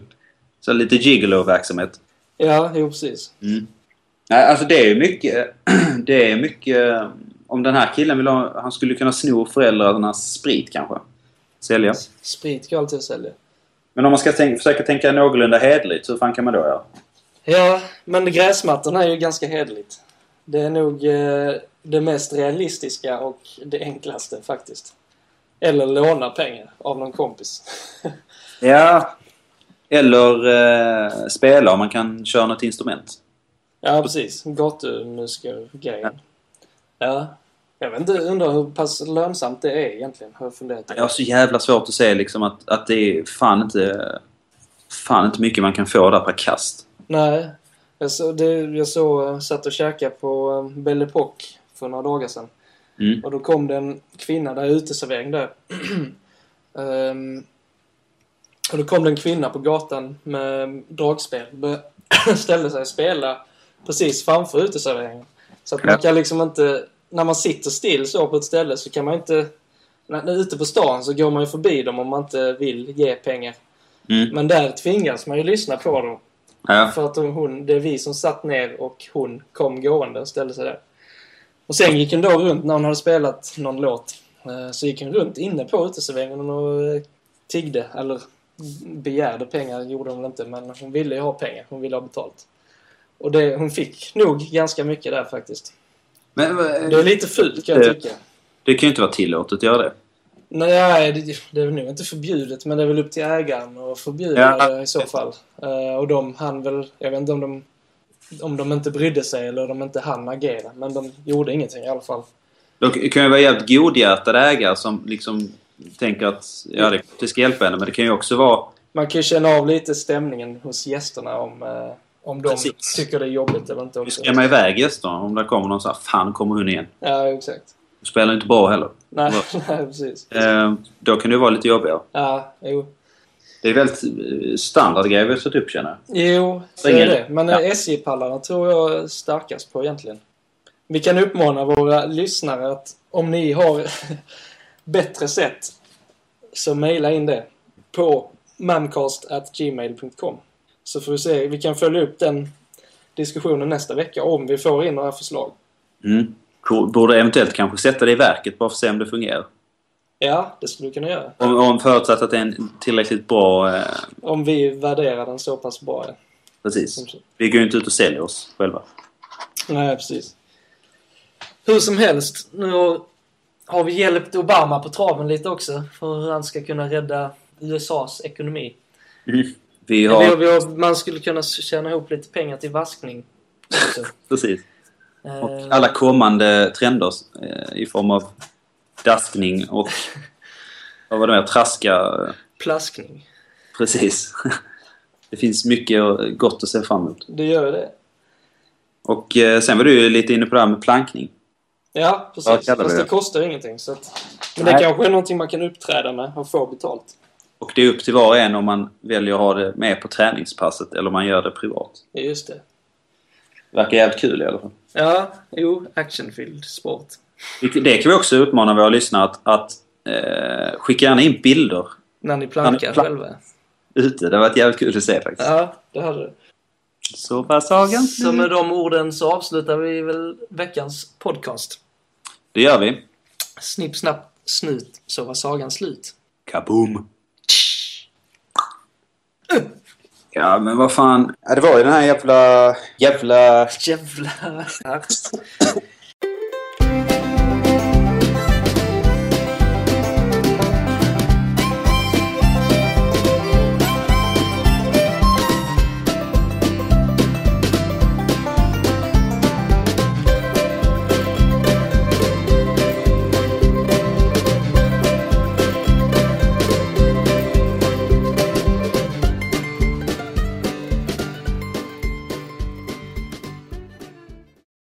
[SPEAKER 2] så lite gigolo-verksamhet.
[SPEAKER 1] Ja, jo precis.
[SPEAKER 2] Mm. Nej, alltså det är mycket... Det är mycket... Om den här killen vill ha... Han skulle kunna sno föräldrarnas sprit kanske. Sälja.
[SPEAKER 1] Sprit går alltid att sälja.
[SPEAKER 2] Men om man ska tänka, försöka tänka någorlunda hederligt, hur fan kan man då göra?
[SPEAKER 1] Ja, men gräsmattorna är ju ganska hederligt. Det är nog eh, det mest realistiska och det enklaste faktiskt. Eller låna pengar av någon kompis.
[SPEAKER 2] Ja. Eller eh, spela om man kan köra något instrument.
[SPEAKER 1] ja, precis. Gatumusiker-grejen. Ja. Jag vet inte, undrar hur pass lönsamt det är egentligen. Har jag funderat
[SPEAKER 2] Jag har så jävla svårt att se liksom att, att det är fan inte... Fan inte mycket man kan få där per kast.
[SPEAKER 1] Nej. Jag, så, det, jag såg, satt och käkade på eh, Belle Epoque för några dagar sedan.
[SPEAKER 2] Mm.
[SPEAKER 1] Och då kom det en kvinna där, uteservering där. Ehm, och då kom det en kvinna på gatan med dragspel. Ställde sig och spela precis framför uteserveringen. Så att man kan liksom inte... När man sitter still så på ett ställe så kan man inte... När, ute på stan så går man ju förbi dem om man inte vill ge pengar.
[SPEAKER 2] Mm.
[SPEAKER 1] Men där tvingas man ju lyssna på dem.
[SPEAKER 2] Ja.
[SPEAKER 1] För att hon, det är vi som satt ner och hon kom gående och ställde sig där. Och sen gick hon då runt när hon hade spelat någon låt. eh, Så gick hon runt inne på uteserveringen och eh, tiggde. Eller begärde pengar, gjorde hon inte. Men hon ville ju ha pengar. Hon ville ha betalt. Och det, hon fick nog ganska mycket där faktiskt.
[SPEAKER 2] Men,
[SPEAKER 1] Det är lite fult kan jag tycka.
[SPEAKER 2] det kan ju inte vara tillåtet att göra det.
[SPEAKER 1] Nej, det, det är väl nog inte förbjudet men det är väl upp till ägaren att förbjuda
[SPEAKER 2] Ja.
[SPEAKER 1] det i så fall. Eh, och de han väl, jag vet inte om de, om de inte brydde sig eller om de inte hann agera. Men de gjorde ingenting i alla fall.
[SPEAKER 2] Det kan ju vara jävligt godhjärtade ägare som liksom tänker att ja, det, det ska hjälpa henne. Men det kan ju också vara...
[SPEAKER 1] Man kan ju känna av lite stämningen hos gästerna om, eh, om de
[SPEAKER 2] Precis.
[SPEAKER 1] tycker det är jobbigt eller inte också.
[SPEAKER 2] skrämma iväg gästerna om det kommer någon så här, fan kommer hon igen.
[SPEAKER 1] Ja, exakt.
[SPEAKER 2] Du spelar inte bra heller.
[SPEAKER 1] Nej, nej precis.
[SPEAKER 2] Eh, då kan det vara lite jobbigare.
[SPEAKER 1] Ja, jo.
[SPEAKER 2] Det är väldigt eh, standardgrej vi har satt upp känner jag.
[SPEAKER 1] Jo, så är det. Men
[SPEAKER 2] Ja.
[SPEAKER 1] ja. SJ-pallarna tror jag starkast på egentligen. Vi kan uppmana våra lyssnare att om ni har bättre sätt så mejla in det på mamcast.gmail.com Så får vi se. Vi kan följa upp den diskussionen nästa vecka om vi får in några förslag.
[SPEAKER 2] Mm. Borde eventuellt kanske sätta det i verket bara för att se om det fungerar.
[SPEAKER 1] Ja, det skulle vi kunna göra.
[SPEAKER 2] Om, om förutsatt att det är en tillräckligt bra... Eh,
[SPEAKER 1] Om vi värderar den så pass bra. Ja.
[SPEAKER 2] precis. Vi går ju inte ut och säljer oss själva.
[SPEAKER 1] Nej, precis. Hur som helst, nu har vi hjälpt Obama på traven lite också för hur han ska kunna rädda USAs ekonomi.
[SPEAKER 2] Vi
[SPEAKER 1] Vi
[SPEAKER 2] har...
[SPEAKER 1] har, vi har, man skulle kunna tjäna ihop lite pengar till vaskning.
[SPEAKER 2] Precis.
[SPEAKER 1] Eh,
[SPEAKER 2] Och alla kommande trender eh, i form av daskning och... Vad var det mer? Traska.
[SPEAKER 1] Plaskning.
[SPEAKER 2] Precis. Det finns mycket gott att se fram emot.
[SPEAKER 1] Det gör det.
[SPEAKER 2] Och eh, sen var du lite inne på det här med plankning.
[SPEAKER 1] Ja, precis. Fast det
[SPEAKER 2] det?
[SPEAKER 1] kostar ingenting. Så att, men det
[SPEAKER 2] Nej.
[SPEAKER 1] kanske är någonting man kan uppträda med och få betalt.
[SPEAKER 2] Och det är upp till var och en om man väljer att ha det med på träningspasset eller om man gör det privat.
[SPEAKER 1] Just det.
[SPEAKER 2] Verkar jävligt kul i alla fall.
[SPEAKER 1] Ja, jo, actionfylld sport.
[SPEAKER 2] Det det kan vi också uppmana våra lyssnare att, att eh, skicka gärna in bilder
[SPEAKER 1] När ni plankar
[SPEAKER 2] Plan-
[SPEAKER 1] själva.
[SPEAKER 2] ute. Det har varit jävligt kul att se faktiskt.
[SPEAKER 1] Ja, det hade det.
[SPEAKER 2] Så var sagan
[SPEAKER 1] Så med de orden så avslutar vi väl veckans podcast.
[SPEAKER 2] Det gör vi.
[SPEAKER 1] Snipp, snapp, snut så var sagan slut.
[SPEAKER 2] Kaboom! Ja, men vad fan. Ja, det var ju den här jävla... Jävla...
[SPEAKER 1] Jävlar.